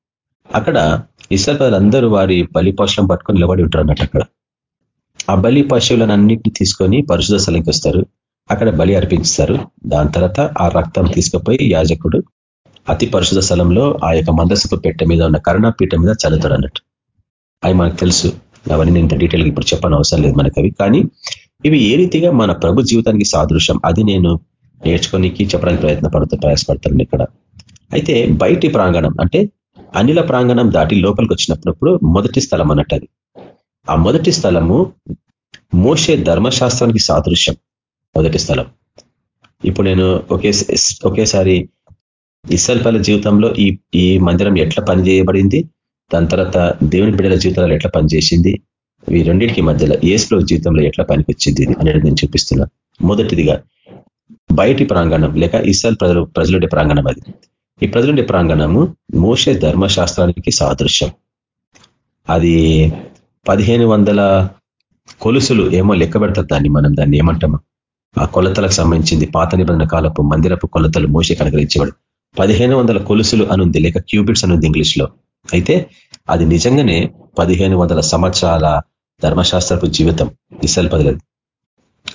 అక్కడ ఇస్రాయలందరూ వారి బలి పశువులను పట్టుకొని నిలబడి ఉంటారు అన్నట్టు అక్కడ. ఆ బలి పశువులను అన్నింటినీ తీసుకొని పరిశుధ స్థలంకి వస్తారు. అక్కడ బలి అర్పించారు దాని తర్వాత ఆ రక్తం తీసుకుపోయి యాజకుడు అతి పరిశుధ స్థలంలో ఆ యొక్క మందస్సుకు పెట్టె మీద ఉన్న కరుణాపీఠ మీద చల్లుతాడు అన్నట్టు. అవి మనకు తెలుసు. అవన్నీ నేను ఇంత డీటెయిల్గా ఇప్పుడు చెప్పని అవసరం లేదు మనకు అవి. కానీ ఇవి ఏ రీతిగా మన ప్రభు జీవితానికి సాదృశ్యం? అది నేను నేర్చుకోనికి చెప్పడానికి ప్రయత్న పడుతూ ప్రయాసపడతాను ఇక్కడ. అయితే బయటి ప్రాంగణం అంటే అనిల ప్రాంగణం దాటి లోపలికి వచ్చినప్పుడు మొదటి స్థలం అన్నట్టు అది. ఆ మొదటి స్థలము మోసే ధర్మశాస్త్రానికి సాదృశ్యం. మొదటి స్థలం. ఇప్పుడు నేను ఒకే ఒకేసారి ఇసల్పల్లి జీవితంలో ఈ ఈ మందిరం ఎట్లా పనిచేయబడింది? దాని తర్వాత దేవుని బిడ్డల జీవితాలు ఎట్లా పనిచేసింది? ఈ రెండింటికి మధ్యలో ఏసులో జీవితంలో ఎట్లా పనికొచ్చింది అనేది నేను చూపిస్తున్నా. మొదటిదిగా బయటి ప్రాంగణం లేక ఇస్రాయల్ ప్రజలు ప్రజలుండే ప్రాంగణం అది. ఈ ప్రజలుండే ప్రాంగణము మోసే ధర్మశాస్త్రానికి సాదృశ్యం. అది పదిహేను వందల కొలుసులు ఏమో లెక్క పెడతారు దాన్ని మనం దాన్ని ఏమంటాము ఆ కొలతలకు సంబంధించింది పాత నిబంధన కాలపు మందిరపు కొలతలు మోసే కనుగరించేవాడు పదిహేను వందల కొలుసులు అనుంది లేక క్యూబిట్స్ అనుంది ఇంగ్లీష్లో అయితే అది నిజంగానే పదిహేను వందల సంవత్సరాల ధర్మశాస్త్రపు జీవితం ఇసలు పదలేదు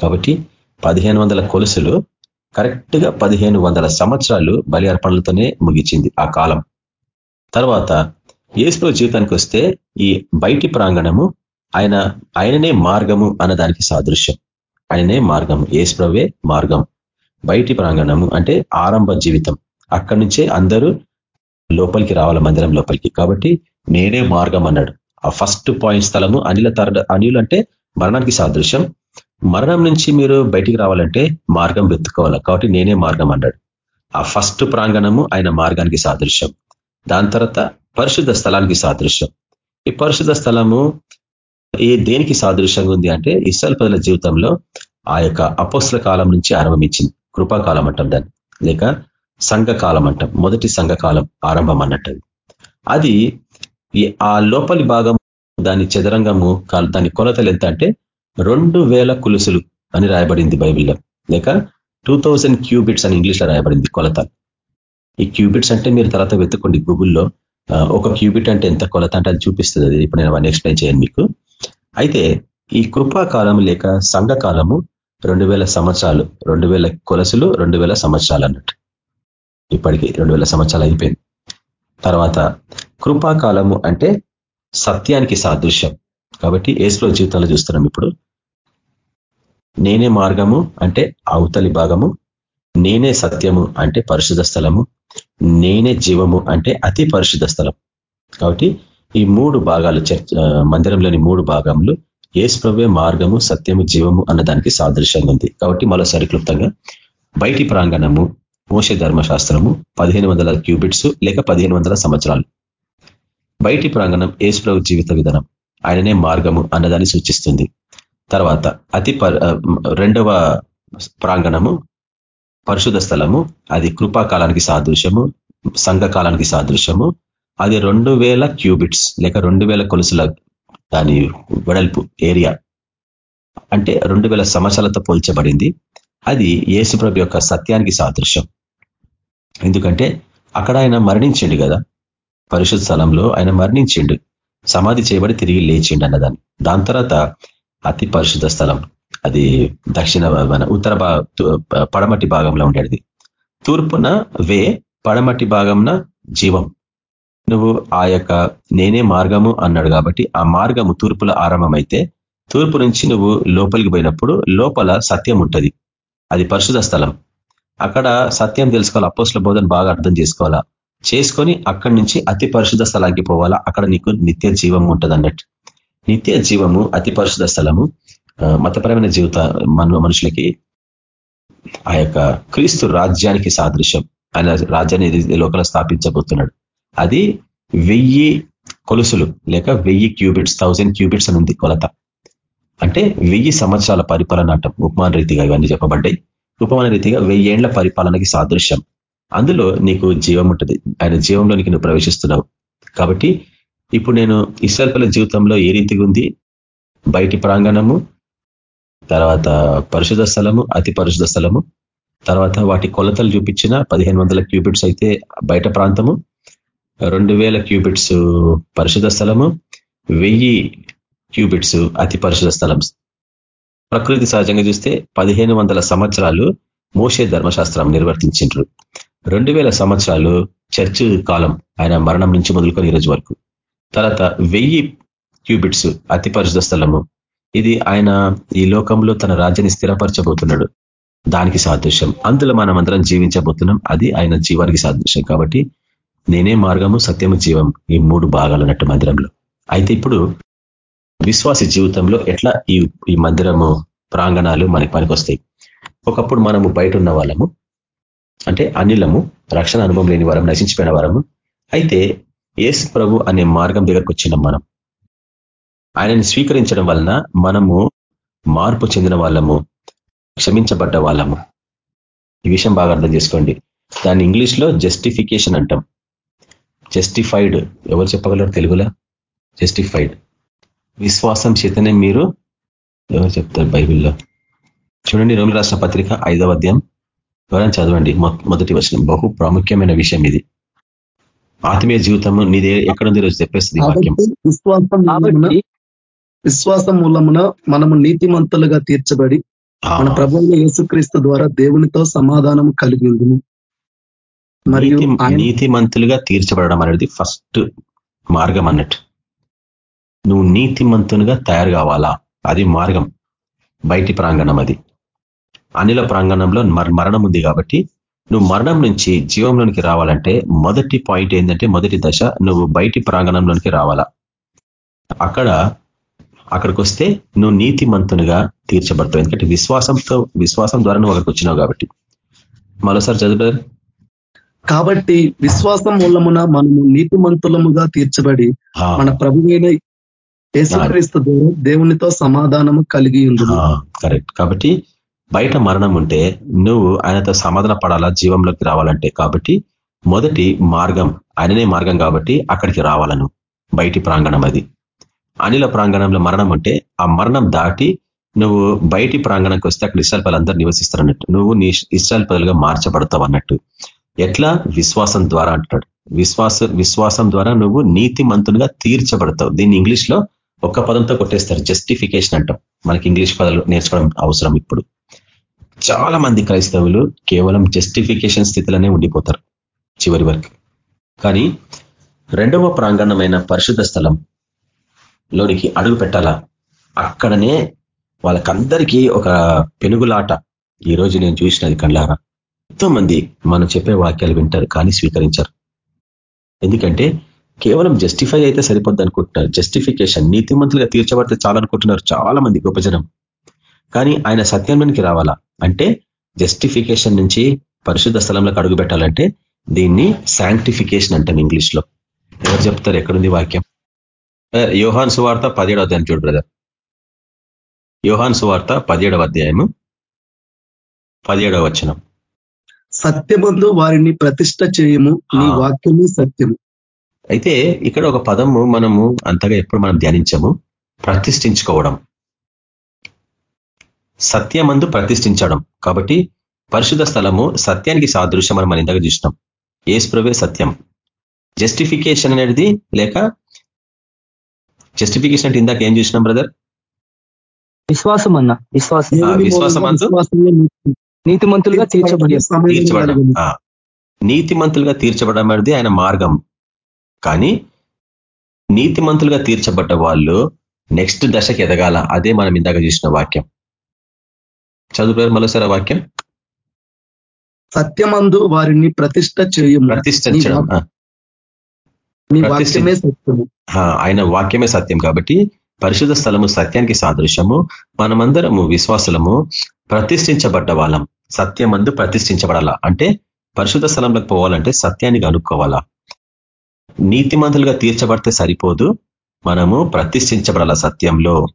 కాబట్టి పదిహేను వందల కొలుసులు కరెక్ట్గా పదిహేను వందల సంవత్సరాలు బలి అర్పణలతోనే ముగిచింది ఆ కాలం. తర్వాత ఏసులో జీవితానికి వస్తే ఈ బయటి ప్రాంగణము ఆయన ఆయననే మార్గము అన్నదానికి సాదృశ్యం. ఆయననే మార్గము ఏసుప్రవే మార్గం. బయటి ప్రాంగణము అంటే ఆరంభ జీవితం. అక్కడి నుంచే అందరూ లోపలికి రావాల మందిరం లోపలికి. కాబట్టి నేనే మార్గం అన్నాడు. ఆ ఫస్ట్ పాయింట్ స్థలము అనిల తర అనిలు అంటే మరణానికి సాదృశ్యం. మరణం నుంచి మీరు బయటికి రావాలంటే మార్గం వెతుక్కోవాలి. కాబట్టి నేనే మార్గం అన్నాడు. ఆ ఫస్ట్ ప్రాంగణము ఆయన మార్గానికి సాదృశ్యం. దాని తర్వాత పరిశుద్ధ స్థలానికి సాదృశ్యం. ఈ పరిశుద్ధ స్థలము ఏ దేనికి సాదృశ్యంగా ఉంది అంటే ఇస్రాయల్ ప్రజల జీవితంలో ఆ యొక్క అపోస్ల కాలం నుంచి ఆరంభించింది కృపాకాలం అంటాం దాన్ని. లేక సంఘకాలం అంటాం. మొదటి సంఘకాలం ఆరంభం అన్నట్టు అది ఈ ఆ లోపలి భాగం దాని చదరంగము దాని కొలతలు ఎంత అంటే రెండు వేల కులుసులు అని రాయబడింది బైబిల్లో. లేక టూ థౌజండ్ క్యూబిట్స్ అని ఇంగ్లీష్లో రాయబడింది కొలత. ఈ క్యూబిట్స్ అంటే మీరు తర్వాత వెతుక్కోండి గూగుల్లో ఒక క్యూబిట్ అంటే ఎంత కొలత అంటే అది చూపిస్తుంది. అది ఇప్పుడు నేను అవన్నీ ఎక్స్ప్లెయిన్ చేయను మీకు. అయితే ఈ కృపాకాలం లేక సంఘకాలము రెండు వేల సంవత్సరాలు రెండు వేల కొలసులు రెండు వేల సంవత్సరాలు అన్నట్టు. ఇప్పటికీ రెండు వేల సంవత్సరాలు అయిపోయింది. తర్వాత కృపాకాలము అంటే సత్యానికి సాదృశ్యం. కాబట్టి ఏసులో జీవితంలో చూస్తున్నాం ఇప్పుడు. నేనే మార్గము అంటే అవతలి భాగము. నేనే సత్యము అంటే పరిశుధ స్థలము. నేనే జీవము అంటే అతి పరిశుద్ధ స్థలం. కాబట్టి ఈ మూడు భాగాలు మందిరంలోని మూడు భాగములు ఏసుప్రవే మార్గము సత్యము జీవము అన్నదానికి సాదృశ్యంగా ఉంది. కాబట్టి మరోసారి క్లుప్తంగా బయటి ప్రాంగణము మోసే ధర్మశాస్త్రము పదిహేను వందల క్యూబిట్స్ లేక పదిహేను వందల సంవత్సరాలు. బయటి ప్రాంగణం ఏసుప్రభు జీవిత విధానం. ఆయననే మార్గము అన్నదాన్ని సూచిస్తుంది. తర్వాత అతి రెండవ ప్రాంగణము పరిశుధ స్థలము అది కృపాకాలానికి సాదృశ్యము సంఘకాలానికి సాదృశ్యము అది రెండు వేల క్యూబిట్స్ లేక రెండు వేల కొలుసుల దాని వెడల్పు ఏరియా. అంటే రెండు వేల సంవత్సరాలతో పోల్చబడింది. అది యేసుప్రభు యొక్క సత్యానికి సాదృశ్యం. ఎందుకంటే అక్కడ ఆయన మరణించండి కదా. పరిశుద్ధ స్థలంలో ఆయన మరణించిండు. సమాధి చేయబడి తిరిగి లేచిండు అన్నదాన్ని. దాని తర్వాత అతి పరిశుద్ధ స్థలం. అది దక్షిణ మన ఉత్తర పడమటి భాగంలో ఉండేది. తూర్పున వే పడమటి భాగంన జీవం. నువ్వు ఆ యొక్క నేనే మార్గము అన్నాడు కాబట్టి ఆ మార్గము తూర్పుల ఆరంభమైతే తూర్పు నుంచి నువ్వు లోపలికి పోయినప్పుడు లోపల సత్యం ఉంటుంది. అది పరిశుధ స్థలం. అక్కడ సత్యం తెలుసుకోవాలి అపోస్ల బోధన బాగా అర్థం చేసుకోవాలా? చేసుకొని అక్కడి నుంచి అతి పరిశుద్ధ స్థలానికి పోవాలా? అక్కడ నీకు నిత్య జీవం ఉంటుంది అన్నట్టు నిత్య జీవము అతి పరిశుద్ధ స్థలము మతపరమైన జీవిత మన మనుషులకి ఆ యొక్క క్రీస్తు రాజ్యానికి సాదృశ్యం. ఆయన రాజ్యాన్ని లోపల స్థాపించబోతున్నాడు. అది వెయ్యి కొలుసులు లేక వెయ్యి క్యూబిట్స్ థౌజండ్ క్యూబిట్స్ అని ఉంది కొలత. అంటే వెయ్యి సంవత్సరాల పరిపాలన అంటాం. ఉపమాన రీతిగా ఇవన్నీ చెప్పబడ్డాయి. ఉపమాన రీతిగా వెయ్యేండ్ల పరిపాలనకి సాదృశ్యం. అందులో నీకు జీవం ఉంటుంది. ఆయన జీవంలోనికి నువ్వు ప్రవేశిస్తున్నావు. కాబట్టి ఇప్పుడు నేను ఇసల్పల జీవితంలో ఏ రీతిగా ఉంది? బయటి ప్రాంగణము తర్వాత పరిశుధ స్థలము అతి పరిశుధ స్థలము తర్వాత వాటి కొలతలు చూపించిన పదిహేను వందల క్యూబిట్స్ అయితే బయట ప్రాంతము రెండు వేల క్యూబిట్స్ పరిశుధ స్థలము వెయ్యి క్యూబిట్స్ అతి పరిశుధ స్థలం ప్రకృతి సహజంగా చూస్తే పదిహేను వందల సంవత్సరాలు మోసే ధర్మశాస్త్రం నిర్వర్తించిండ్రు. రెండు వేల సంవత్సరాలు చర్చ్ కాలం ఆయన మరణం నుంచి మొదలుకొని ఈరోజు వరకు. తర్వాత వెయ్యి క్యూబిట్స్ అతి పరిశుధ స్థలము. ఇది ఆయన ఈ లోకంలో తన రాజ్యాన్ని స్థిరపరచబోతున్నాడు. దానికి సాదృశ్యం. అందులో మనం అందరం జీవించబోతున్నాం. అది ఆయన జీవానికి సాదృశ్యం. కాబట్టి నేనే మార్గము సత్యము జీవం ఈ మూడు భాగాలు అన్నట్టు మందిరంలో. అయితే ఇప్పుడు విశ్వాస జీవితంలో ఎట్లా ఈ ఈ మందిరము ప్రాంగణాలు మనకి పనికొస్తాయి? ఒకప్పుడు మనము బయట ఉన్న వాళ్ళము. అంటే అనిలము రక్షణ అనుభవం లేని వరం నశించిపోయిన వరము. అయితే ఏసు ప్రభు అనే మార్గం దగ్గరకు వచ్చినాం మనం. ఆయనని స్వీకరించడం వలన మనము మార్పు చెందిన వాళ్ళము క్షమించబడ్డ వాళ్ళము. ఈ విషయం బాగా అర్థం చేసుకోండి. దాన్ని ఇంగ్లీష్లో జస్టిఫికేషన్ అంటాం. జస్టిఫైడ్. ఎవరు చెప్పగలరు తెలుగులో? జస్టిఫైడ్. విశ్వాసం చేతనే మీరు ఎవరు చెప్తారు బైబిల్లో? చూడండి రోగులు రాష్ట్ర పత్రిక ఐదవ అధ్యాయం. ఎవరైనా చదవండి. మొదటి వచ్చిన బహు ప్రాముఖ్యమైన విషయం ఇది. ఆత్మీయ జీవితము నీదే ఎక్కడుంది రోజు చెప్పేస్తుంది వాక్యం. విశ్వాసం విశ్వాసం మూలమున మనము నీతిమంతులుగా తీర్చబడి మన ప్రభుత్వ యేసుక్రీస్తు ద్వారా దేవునితో సమాధానం కలిగి ఉంది మరియు నీతిమంతులుగా తీర్చబడడం అనేది ఫస్ట్ మార్గం అన్నట్టు. నువ్వు నీతిమంతునిగా తయారు కావాలా? అది మార్గం. బయటి ప్రాంగణం అది. అనిల ప్రాంగణంలో మరణం ఉంది కాబట్టి నువ్వు మరణం నుంచి జీవంలోనికి రావాలంటే మొదటి పాయింట్ ఏంటంటే మొదటి దశ నువ్వు బయటి ప్రాంగణంలోనికి రావాలా. అక్కడ అక్కడికి వస్తే నువ్వు నీతి మంతునిగా తీర్చబడతావు. ఎందుకంటే విశ్వాసంతో విశ్వాసం ద్వారా నువ్వు అక్కడికి వచ్చినావు కాబట్టి. మరోసారి చదువు కాబట్టి విశ్వాసం మూలమున మనము నీతిమంతులముగా తీర్చబడి మన ప్రభువైన యేసుక్రీస్తు దేవునితో సమాధానము కలిగి ఉంది కరెక్ట్. కాబట్టి బయట మరణం ఉంటే నువ్వు ఆయనతో సమాధాన పడాలా? జీవంలోకి రావాలంటే. కాబట్టి మొదటి మార్గం ఆయననే మార్గం కాబట్టి అక్కడికి రావాలను. బయటి ప్రాంగణం అది. అనిల ప్రాంగణంలో మరణం ఉంటే ఆ మరణం దాటి నువ్వు బయటి ప్రాంగణంకి వస్తే అక్కడ ఇస్రాయల్ పదలందరూ నివసిస్తారు అన్నట్టు నువ్వు నీ ఇస్రాయల్ పదలుగా మార్చబడతావు అన్నట్టు. ఎట్లా? విశ్వాసం ద్వారా అంటాడు. విశ్వాస విశ్వాసం ద్వారా నువ్వు నీతి మంతునిగా తీర్చబడతావు. దీన్ని ఇంగ్లీష్లో ఒక్క పదంతో కొట్టేస్తారు. జస్టిఫికేషన్ అంటాం. మనకి ఇంగ్లీష్ పదాలు నేర్చుకోవడం అవసరం ఇప్పుడు. చాలా మంది క్రైస్తవులు కేవలం జస్టిఫికేషన్ స్థితిలోనే ఉండిపోతారు చివరి వరకు. కానీ రెండవ ప్రాంగణమైన పరిశుద్ధ స్థలం లోనికి అడుగు పెట్టాలా? అక్కడనే వాళ్ళకందరికీ ఒక పెనుగులాట ఈ రోజు నేను చూసినది కళ్ళారా? ఎంతో మంది మనం చెప్పే వాక్యాలు వింటారు కానీ స్వీకరించారు. ఎందుకంటే కేవలం జస్టిఫై అయితే సరిపోద్ది అనుకుంటున్నారు. జస్టిఫికేషన్ నీతిమంతులుగా తీర్చబడితే చాలనుకుంటున్నారు చాలా మంది గొప్ప జనం. కానీ ఆయన సత్యంలోనికి రావాలా? అంటే జస్టిఫికేషన్ నుంచి పరిశుద్ధ స్థలంలోకి అడుగు పెట్టాలంటే దీన్ని శాంక్టిఫికేషన్ అంటాం ఇంగ్లీష్లో ఎవరు చెప్తారు? ఎక్కడుంది వాక్యం? యోహాన్ సువార్త పదిహేడవ అధ్యాయం చూడు బ్రదర్. యోహాన్ సువార్త పదిహేడవ అధ్యాయము పదిహేడవ వచనం. సత్యమందు వారిని ప్రతిష్ట చేయము నీ వాక్యము సత్యము. అయితే ఇక్కడ ఒక పదము మనము అంతగా ఎప్పుడు మనం ధ్యానించము? ప్రతిష్ఠించుకోవడం. సత్యమందు ప్రతిష్ఠించడం. కాబట్టి పరిశుద్ధ స్థలము సత్యానికి సాదృశ్యం మనం ఇందాక చూసినాం. ఏసుప్రవే సత్యం. జస్టిఫికేషన్ అనేది లేక జస్టిఫికేషన్ అంటే ఇందాక ఏం చూసినాం బ్రదర్ విశ్వాసం. అన్న విశ్వాసం విశ్వాసం నీతిమంతులుగా తీర్చబడి తీర్చబడడం. నీతిమంతులుగా తీర్చబడడం అనేది ఆయన మార్గం. కానీ నీతిమంతులుగా తీర్చబడ్డ వాళ్ళు నెక్స్ట్ దశకి ఎదగాల. అదే మనం ఇందాక చూసిన వాక్యం. చదువు మరోసారి వాక్యం? సత్యమందు వారిని ప్రతిష్ట చేయము. ప్రతిష్ఠించడం ఆయన వాక్యమే సత్యం కాబట్టి పరిశుద్ధ స్థలము సత్యానికి సాదృశ్యము. మనమందరము విశ్వాసులము ప్రతిష్ఠించబడ్డ వాళ్ళం. సత్యమందు ప్రతిష్ఠించబడాల. అంటే పరిశుద్ధ స్థలంలోకి పోవాలంటే సత్యాన్ని కనుక్కోవాలా? నీతిమంతులుగా తీర్చబడితే సరిపోదు. మనము ప్రతిష్ఠించబడాల సత్యంలో.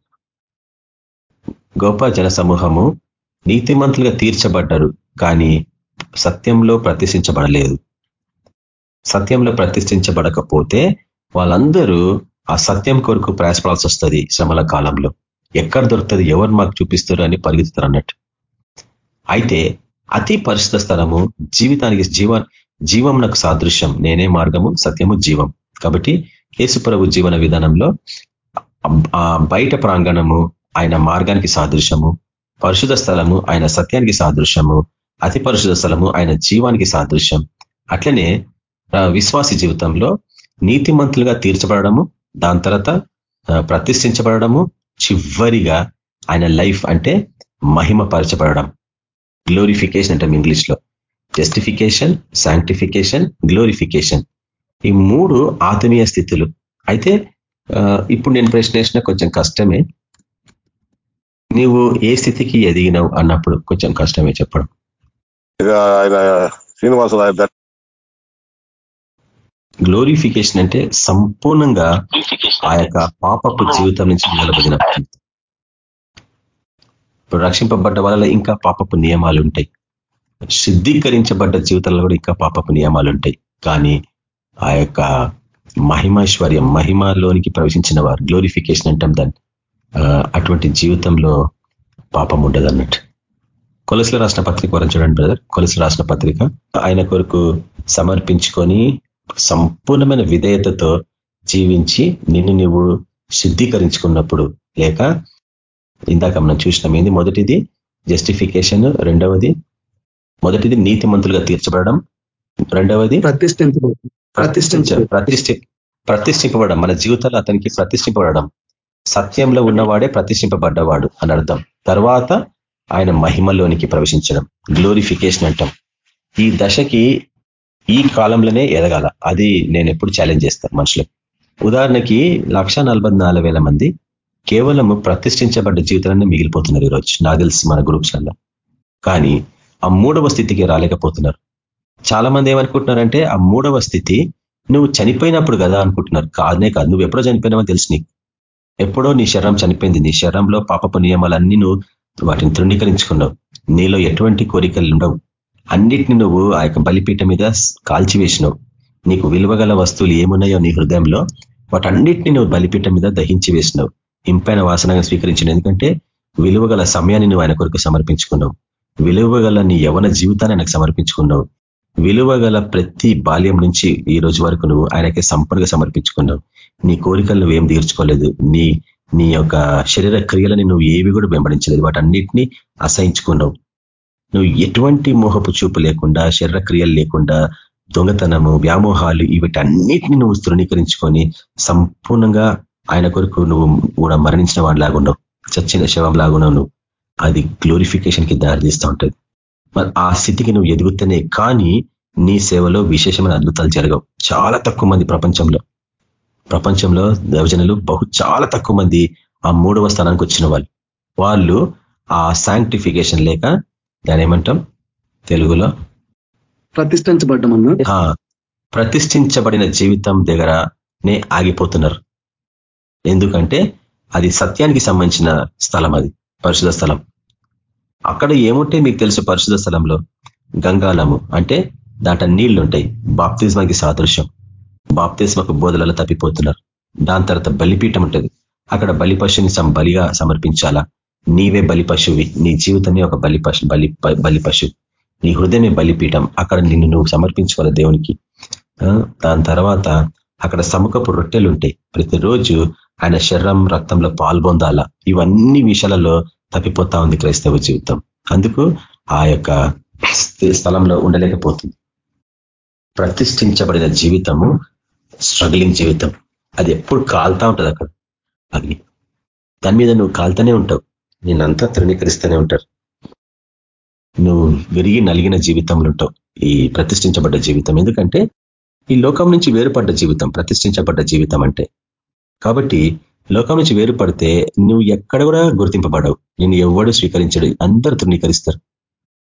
గొప్ప జన సమూహము నీతిమంతులుగా తీర్చబడ్డారు కానీ సత్యంలో ప్రతిష్ఠించబడలేదు. సత్యంలో ప్రతిష్ఠించబడకపోతే వాళ్ళందరూ ఆ సత్యం కొరకు ప్రయాసపడాల్సి వస్తుంది శ్రమల కాలంలో. ఎక్కడ దొరుకుతుంది ఎవరు మాకు చూపిస్తారు అని పరిగెత్తుతారు అన్నట్టు. అయితే అతి పరిశుద్ధ స్థలము జీవితానికి జీవ జీవంనకు సాదృశ్యం. నేనే మార్గము సత్యము జీవం. కాబట్టి కేసుప్రభు జీవన విధానంలో బయట ప్రాంగణము ఆయన మార్గానికి సాదృశ్యము. పరిశుధ స్థలము ఆయన సత్యానికి సాదృశ్యము. అతి పరిశుధ స్థలము ఆయన జీవానికి సాదృశ్యం. అట్లనే విశ్వాసి జీవితంలో నీతిమంతులుగా తీర్చబడము దాని తర్వాత ప్రతిష్ఠించబడము చివరిగా ఆయన లైఫ్ అంటే మహిమ పరచబడడం గ్లోరిఫికేషన్ అంటాం ఇంగ్లీష్లో జస్టిఫికేషన్ శాంక్టిఫికేషన్ గ్లోరిఫికేషన్. ఈ మూడు ఆత్మీయ స్థితులు. అయితే ఇప్పుడు నేను ప్రశ్న కొంచెం కష్టమే. నీవు ఏ స్థితికి ఎదిగినావు అన్నప్పుడు కొంచెం కష్టమే చెప్పడం. శ్రీనివాస గ్లోరిఫికేషన్ అంటే సంపూర్ణంగా ఆ యొక్క పాపపు జీవితం నుంచి నిలబడిన ఇప్పుడు రక్షింపబడ్డ వాళ్ళ ఇంకా పాపపు నియమాలు ఉంటాయి. శుద్ధీకరించబడ్డ జీవితంలో కూడా ఇంకా పాపపు నియమాలు ఉంటాయి. కానీ ఆ యొక్క మహిమైశ్వర్యం మహిమలోనికి ప్రవేశించిన వారు గ్లోరిఫికేషన్ అంటాం దాన్ని. అటువంటి జీవితంలో పాపం ఉండదు అన్నట్టు కొలసల రాసిన పత్రిక వరం చూడండి బ్రదర్. కొలసల రాసిన పత్రిక. ఆయన కొరకు సమర్పించుకొని సంపూర్ణమైన విధేయతతో జీవించి నిన్ను నువ్వు శుద్ధీకరించుకున్నప్పుడు లేక ఇందాక మనం చూసినాం ఏంది? మొదటిది జస్టిఫికేషన్ రెండవది మొదటిది నీతిమంతులుగా తీర్చబడడం రెండవది ప్రతిష్ఠించ ప్రతిష్ఠి ప్రతిష్ఠింపబడడం మన జీవితంలో అతనికి ప్రతిష్ఠింపబడడం. సత్యంలో ఉన్నవాడే ప్రతిష్ఠింపబడ్డవాడు అని అర్థం. తర్వాత ఆయన మహిమలోనికి ప్రవేశించడం గ్లోరిఫికేషన్ అంటాం. ఈ దశకి ఈ కాలంలోనే ఎదగాల. అది నేను ఎప్పుడు ఛాలెంజ్ చేస్తాను మనుషులకు. ఉదాహరణకి లక్ష మంది కేవలం ప్రతిష్ఠించబడ్డ జీవితాలన్నీ మిగిలిపోతున్నారు ఈరోజు. నాకు తెలిసి మన గ్రూప్స్లలో కానీ ఆ మూడవ స్థితికి రాలేకపోతున్నారు. చాలా మంది ఏమనుకుంటున్నారంటే ఆ మూడవ స్థితి నువ్వు చనిపోయినప్పుడు కదా అనుకుంటున్నారు. కాదనే కాదు. నువ్వు ఎప్పుడో చనిపోయినావని తెలుసు నీకు. ఎప్పుడో నీ శరీరం చనిపోయింది. నీ శరీరంలో పాపపు నియమాలన్నీ నువ్వు వాటిని తృణీకరించుకున్నావు. నీలో ఎటువంటి కోరికలు ఉండవు. అన్నిటిని నువ్వు ఆ యొక్క బలిపీఠ మీద కాల్చివేసినావు. నీకు విలువగల వస్తువులు ఏమున్నాయో నీ హృదయంలో వాటన్నిటిని నువ్వు బలిపీఠ మీద దహించి వేసినావు ఇంపైన వాసనగా స్వీకరించిన ఎందుకంటే విలువగల సమయాన్ని నువ్వు ఆయన కొరకు సమర్పించుకున్నావు. విలువగల నీ యవన జీవితాన్ని ఆయనకు సమర్పించుకున్నావు. విలువగల ప్రతి బాల్యం నుంచి ఈ రోజు వరకు నువ్వు ఆయనకే సంపూర్ణంగా సమర్పించుకున్నావు. నీ కోరికలు నువ్వేం తీర్చుకోలేదు. నీ నీ యొక్క శరీర క్రియలని నువ్వు ఏవి కూడా వెంబడించలేదు. వాటన్నిటినీ అసహించుకున్నావు. నువ్వు ఎటువంటి మోహపు చూపు లేకుండా శరీర క్రియలు లేకుండా దొంగతనము వ్యామోహాలు వీటన్నిటిని నువ్వు స్థృణీకరించుకొని సంపూర్ణంగా ఆయన కొరకు నువ్వు కూడా మరణించిన వాడిలాగా లాగున్నావు చచ్చిన శవం లాగున్నావు నువ్వు. అది గ్లోరిఫికేషన్కి దారితీస్తూ ఉంటుంది. మరి ఆ స్థితికి నువ్వు ఎదుగుతూనే కానీ నీ సేవలో విశేషమైన అద్భుతాలు జరగవు. చాలా తక్కువ మంది ప్రపంచంలో. ప్రపంచంలో దవజనులు బహు చాలా తక్కువ మంది ఆ మూడవ స్థానానికి వచ్చిన వాళ్ళు. వాళ్ళు ఆ శాంక్టిఫికేషన్ లేక దాని ఏమంటాం? తెలుగులో ప్రతిష్ఠించబడ్డమన్నా? ప్రతిష్ఠించబడిన జీవితం దగ్గరనే ఆగిపోతున్నారు. ఎందుకంటే అది సత్యానికి సంబంధించిన స్థలం అది పరిశుధ స్థలం. అక్కడ ఏముంటే మీకు తెలుసు పరిశుధ స్థలంలో? గంగాలము అంటే దాంట్లో నీళ్ళు ఉంటాయి బాప్తిజమాకి సాదృశ్యం. బాప్తిజమకు బోధలలో తప్పిపోతున్నారు. దాని తర్వాత బలిపీఠం ఉంటుంది. అక్కడ బలి పశుని బలిగా సమర్పించాలా? నీవే బలిపశువి. నీ జీవితమే ఒక బలి పశు బలి బలిపశు నీ హృదయమే బలిపీఠం. అక్కడ నిన్ను నువ్వు సమర్పించుకోవాలి దేవునికి. దాని తర్వాత అక్కడ సముఖపు రొట్టెలు ఉంటాయి ప్రతిరోజు ఆయన శరీరం రక్తంలో పాల్గొందాలా? ఇవన్నీ విషయాలలో తప్పిపోతా ఉంది క్రైస్తవ జీవితం. అందుకు ఆ యొక్క స్థలంలో ఉండలేకపోతుంది. ప్రతిష్ఠించబడిన జీవితము స్ట్రగ్లింగ్ జీవితం. అది ఎప్పుడు కాలుతా ఉంటుంది అక్కడ. అగ్ని. దాని మీద నువ్వు కాలుతూనే ఉంటావు. నేనంతా తృణీకరిస్తూనే ఉంటారు నువ్వు విరిగి నలిగిన జీవితంలో ఉంటావు. ఈ ప్రతిష్ఠించబడ్డ జీవితం. ఎందుకంటే ఈ లోకం నుంచి వేరుపడ్డ జీవితం ప్రతిష్ఠించబడ్డ జీవితం అంటే. కాబట్టి లోకం నుంచి వేరుపడితే నువ్వు ఎక్కడ కూడా గుర్తింపబడవు. నేను ఎవడు స్వీకరించడు. అందరూ తృణీకరిస్తారు.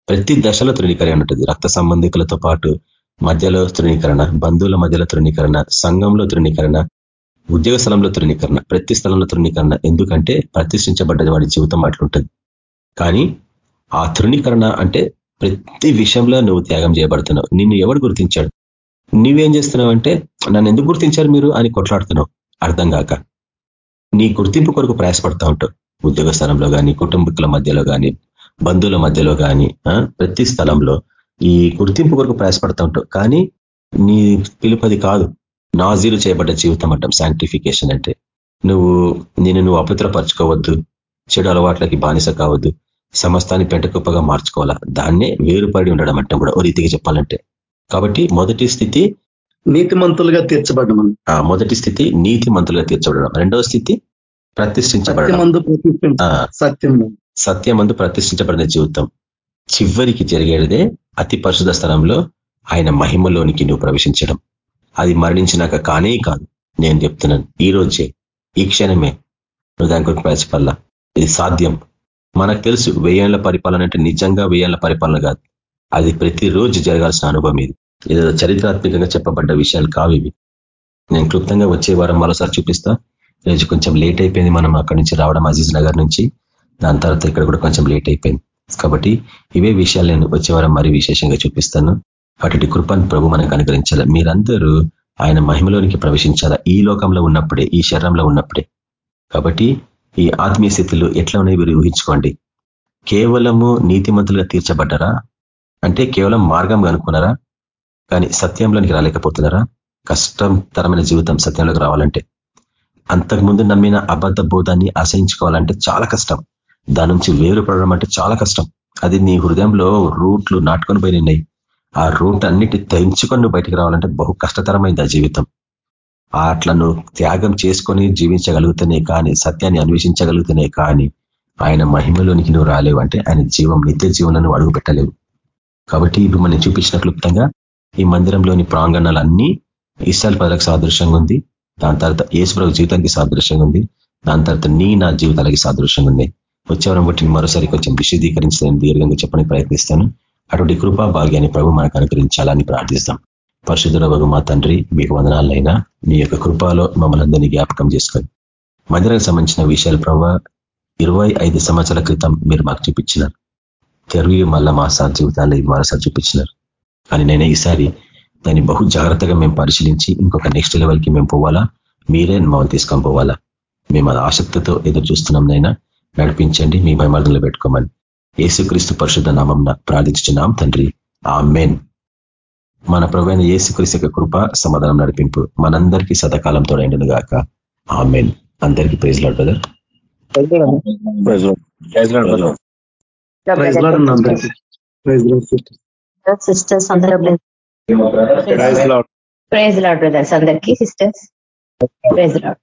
ప్రతి దశలో తృణీకరి ఉంటుంది. రక్త సంబంధికులతో పాటు మధ్యలో తృణీకరణ బంధువుల మధ్యలో తృణీకరణ సంఘంలో తృణీకరణ ఉద్యోగ స్థలంలో తృణీకరణ ప్రతి స్థలంలో తృణీకరణ. ఎందుకంటే ప్రతిష్ఠించబడ్డది వాడి జీవితం అట్లుంటుంది. కానీ ఆ తృణీకరణ అంటే ప్రతి విషయంలో నువ్వు త్యాగం చేయబడుతున్నావు. నిన్ను ఎవడు గుర్తించాడు? నువ్వేం చేస్తున్నావు అంటే నన్ను ఎందుకు గుర్తించారు మీరు అని కొట్లాడుతున్నావు. అర్థం కాక. నీ గుర్తింపు కొరకు ప్రయాసపడతా ఉంటావు. ఉద్యోగ స్థలంలో కానీ కుటుంబకుల మధ్యలో కానీ బంధువుల మధ్యలో కానీ ప్రతి స్థలంలో. ఈ గుర్తింపు కొరకు ప్రయాసపడతా ఉంటావు. కానీ నీ పిలుపది కాదు. నాజీరు చేయబడ్డ జీవితం అంటాం. శాంటిఫికేషన్ అంటే నువ్వు నేను నువ్వు అపవిత్రపరచుకోవద్దు. చెడు అలవాట్లకి బానిస కావద్దు. సమస్తాన్ని పెంటకుప్పగా మార్చుకోవాలా? దాన్నే వేరుపడి ఉండడం అంటే కూడా. ఓ రీతిగా చెప్పాలంటే. కాబట్టి మొదటి స్థితి నీతిమంతులుగా తీర్చబడడం. ఆ మొదటి స్థితి నీతి మంతులుగా తీర్చబడడం. రెండవ స్థితి ప్రతిష్ఠించబడడం. సత్యం సత్యమందు ప్రతిష్ఠించబడిన జీవితం. చివరికి జరిగేదే అతి పరిశుధ స్థలంలో ఆయన మహిమలోనికి నువ్వు ప్రవేశించడం. అది మరణించినాక కానే కాదు. నేను చెప్తున్నాను ఈ రోజే ఈ క్షణమే. నువ్వు దాని గురించి ప్రయాసపల్లా ఇది సాధ్యం. మనకు తెలుసు వేయాల పరిపాలన అంటే నిజంగా వేయాల పరిపాలన కాదు. అది ప్రతిరోజు జరగాల్సిన అనుభవం ఇది. ఏదో చరిత్రాత్మకంగా చెప్పబడ్డ విషయాలు కావు ఇవి. నేను క్లుప్తంగా వచ్చే వారం మరోసారి చూపిస్తా. ఈరోజు కొంచెం లేట్ అయిపోయింది మనం అక్కడి నుంచి రావడం అజీజ్ నగర్ నుంచి. దాని తర్వాత ఇక్కడ కూడా కొంచెం లేట్ అయిపోయింది. కాబట్టి ఇవే విషయాలు నేను వచ్చేవారం మరి విశేషంగా చూపిస్తాను. వాటి కృపను ప్రభు మనకు అనుగ్రహించాలి? మీరందరూ ఆయన మహిమలోనికి ప్రవేశించాలా? ఈ లోకంలో ఉన్నప్పుడే ఈ శరీరంలో ఉన్నప్పుడే. కాబట్టి ఈ ఆత్మీయ స్థితులు ఎట్లా ఉన్నాయి మీరు ఊహించుకోండి. కేవలము నీతిమంతులుగా తీర్చబడ్డారా? అంటే కేవలం మార్గం కనుక్కున్నారా? కానీ సత్యంలోనికి రాలేకపోతున్నారా? కష్టతరమైన జీవితం సత్యంలోకి రావాలంటే. అంతకుముందు నమ్మిన అబద్ధ బోధాన్ని ఆశయించుకోవాలంటే చాలా కష్టం. దాని నుంచి వేరుపడడం అంటే చాలా కష్టం. అది నీ హృదయంలో రూట్లు నాటుకొని పోయినాయి ఆ రూట్ అన్నిటి తెంచుకొని నువ్వు బయటికి రావాలంటే బహు కష్టతరమైంది ఆ జీవితం. అట్లా నువ్వు త్యాగం చేసుకొని జీవించగలుగుతున్నాయి కానీ సత్యాన్ని అన్వేషించగలుగుతున్నాయి కానీ ఆయన మహిమలోనికి నువ్వు రాలేవు అంటే ఆయన జీవం నిత్య జీవనాన్ని అడుగు పెట్టలేవు. కాబట్టి ఇప్పుడు మనం చూపించిన క్లుప్తంగా ఈ మందిరంలోని ప్రాంగణాలన్నీ ఇస్రాయల్ పదలకు సాదృశ్యంగా ఉంది. దాని తర్వాత ఏసుప్రభు జీవితానికి సాదృశ్యంగా ఉంది. దాని తర్వాత నీ నా జీవితాలకి సాదృశ్యంగా ఉంది. వచ్చేవరం బట్టి మరోసారి కొంచెం విశదీకరించడానికి దీర్ఘంగా చెప్పడానికి ప్రయత్నిస్తాను. అటువంటి కృపా భాగ్యాన్ని ప్రభు మనకు అనుగ్రహించాలని ప్రార్థిస్తాం. పరిశుద్ధుల మా తండ్రి మీకు వందనాలైనా మీ యొక్క కృపాలో మమ్మల్ని అందరినీ జ్ఞాపకం చేసుకొని. మందిరానికి సంబంధించిన విషయాలు ప్రభావ ఇరవై ఐదు సంవత్సరాల క్రితం మీరు మాకు చూపించినారు. తెరవి మళ్ళా మా సార్ జీవితాల్లో మరోసారి చూపించినారు. కానీ నేను ఈసారి దాన్ని బహు జాగ్రత్తగా మేము పరిశీలించి ఇంకొక నెక్స్ట్ లెవెల్కి మేము పోవాలా? మీరే మమ్మల్ని తీసుకొని పోవాలా? మేము అది ఆసక్తితో ఎదురు చూస్తున్నాం నైనా నడిపించండి మీ మహిమర్దంలో పెట్టుకోమని ఏసుక్రీస్తు పరిశుద్ధ నామం ప్రార్థించున్నాం తండ్రి. ఆ మెయిన్ మన ప్రవైన ఏసుక్రీస్తు యొక్క కృప సమాధానం నడిపింపు మనందరికీ సతకాలం తోడైండును గాక ఆ మెయిన్ అందరికీ. ప్రైజ్ లాడ్ బ్రదర్ సిస్టర్స్ అందరూ ప్రైజ్ లాడ్ బ్రదర్స్ అందరికీ సిస్టర్స్. Praise Lord.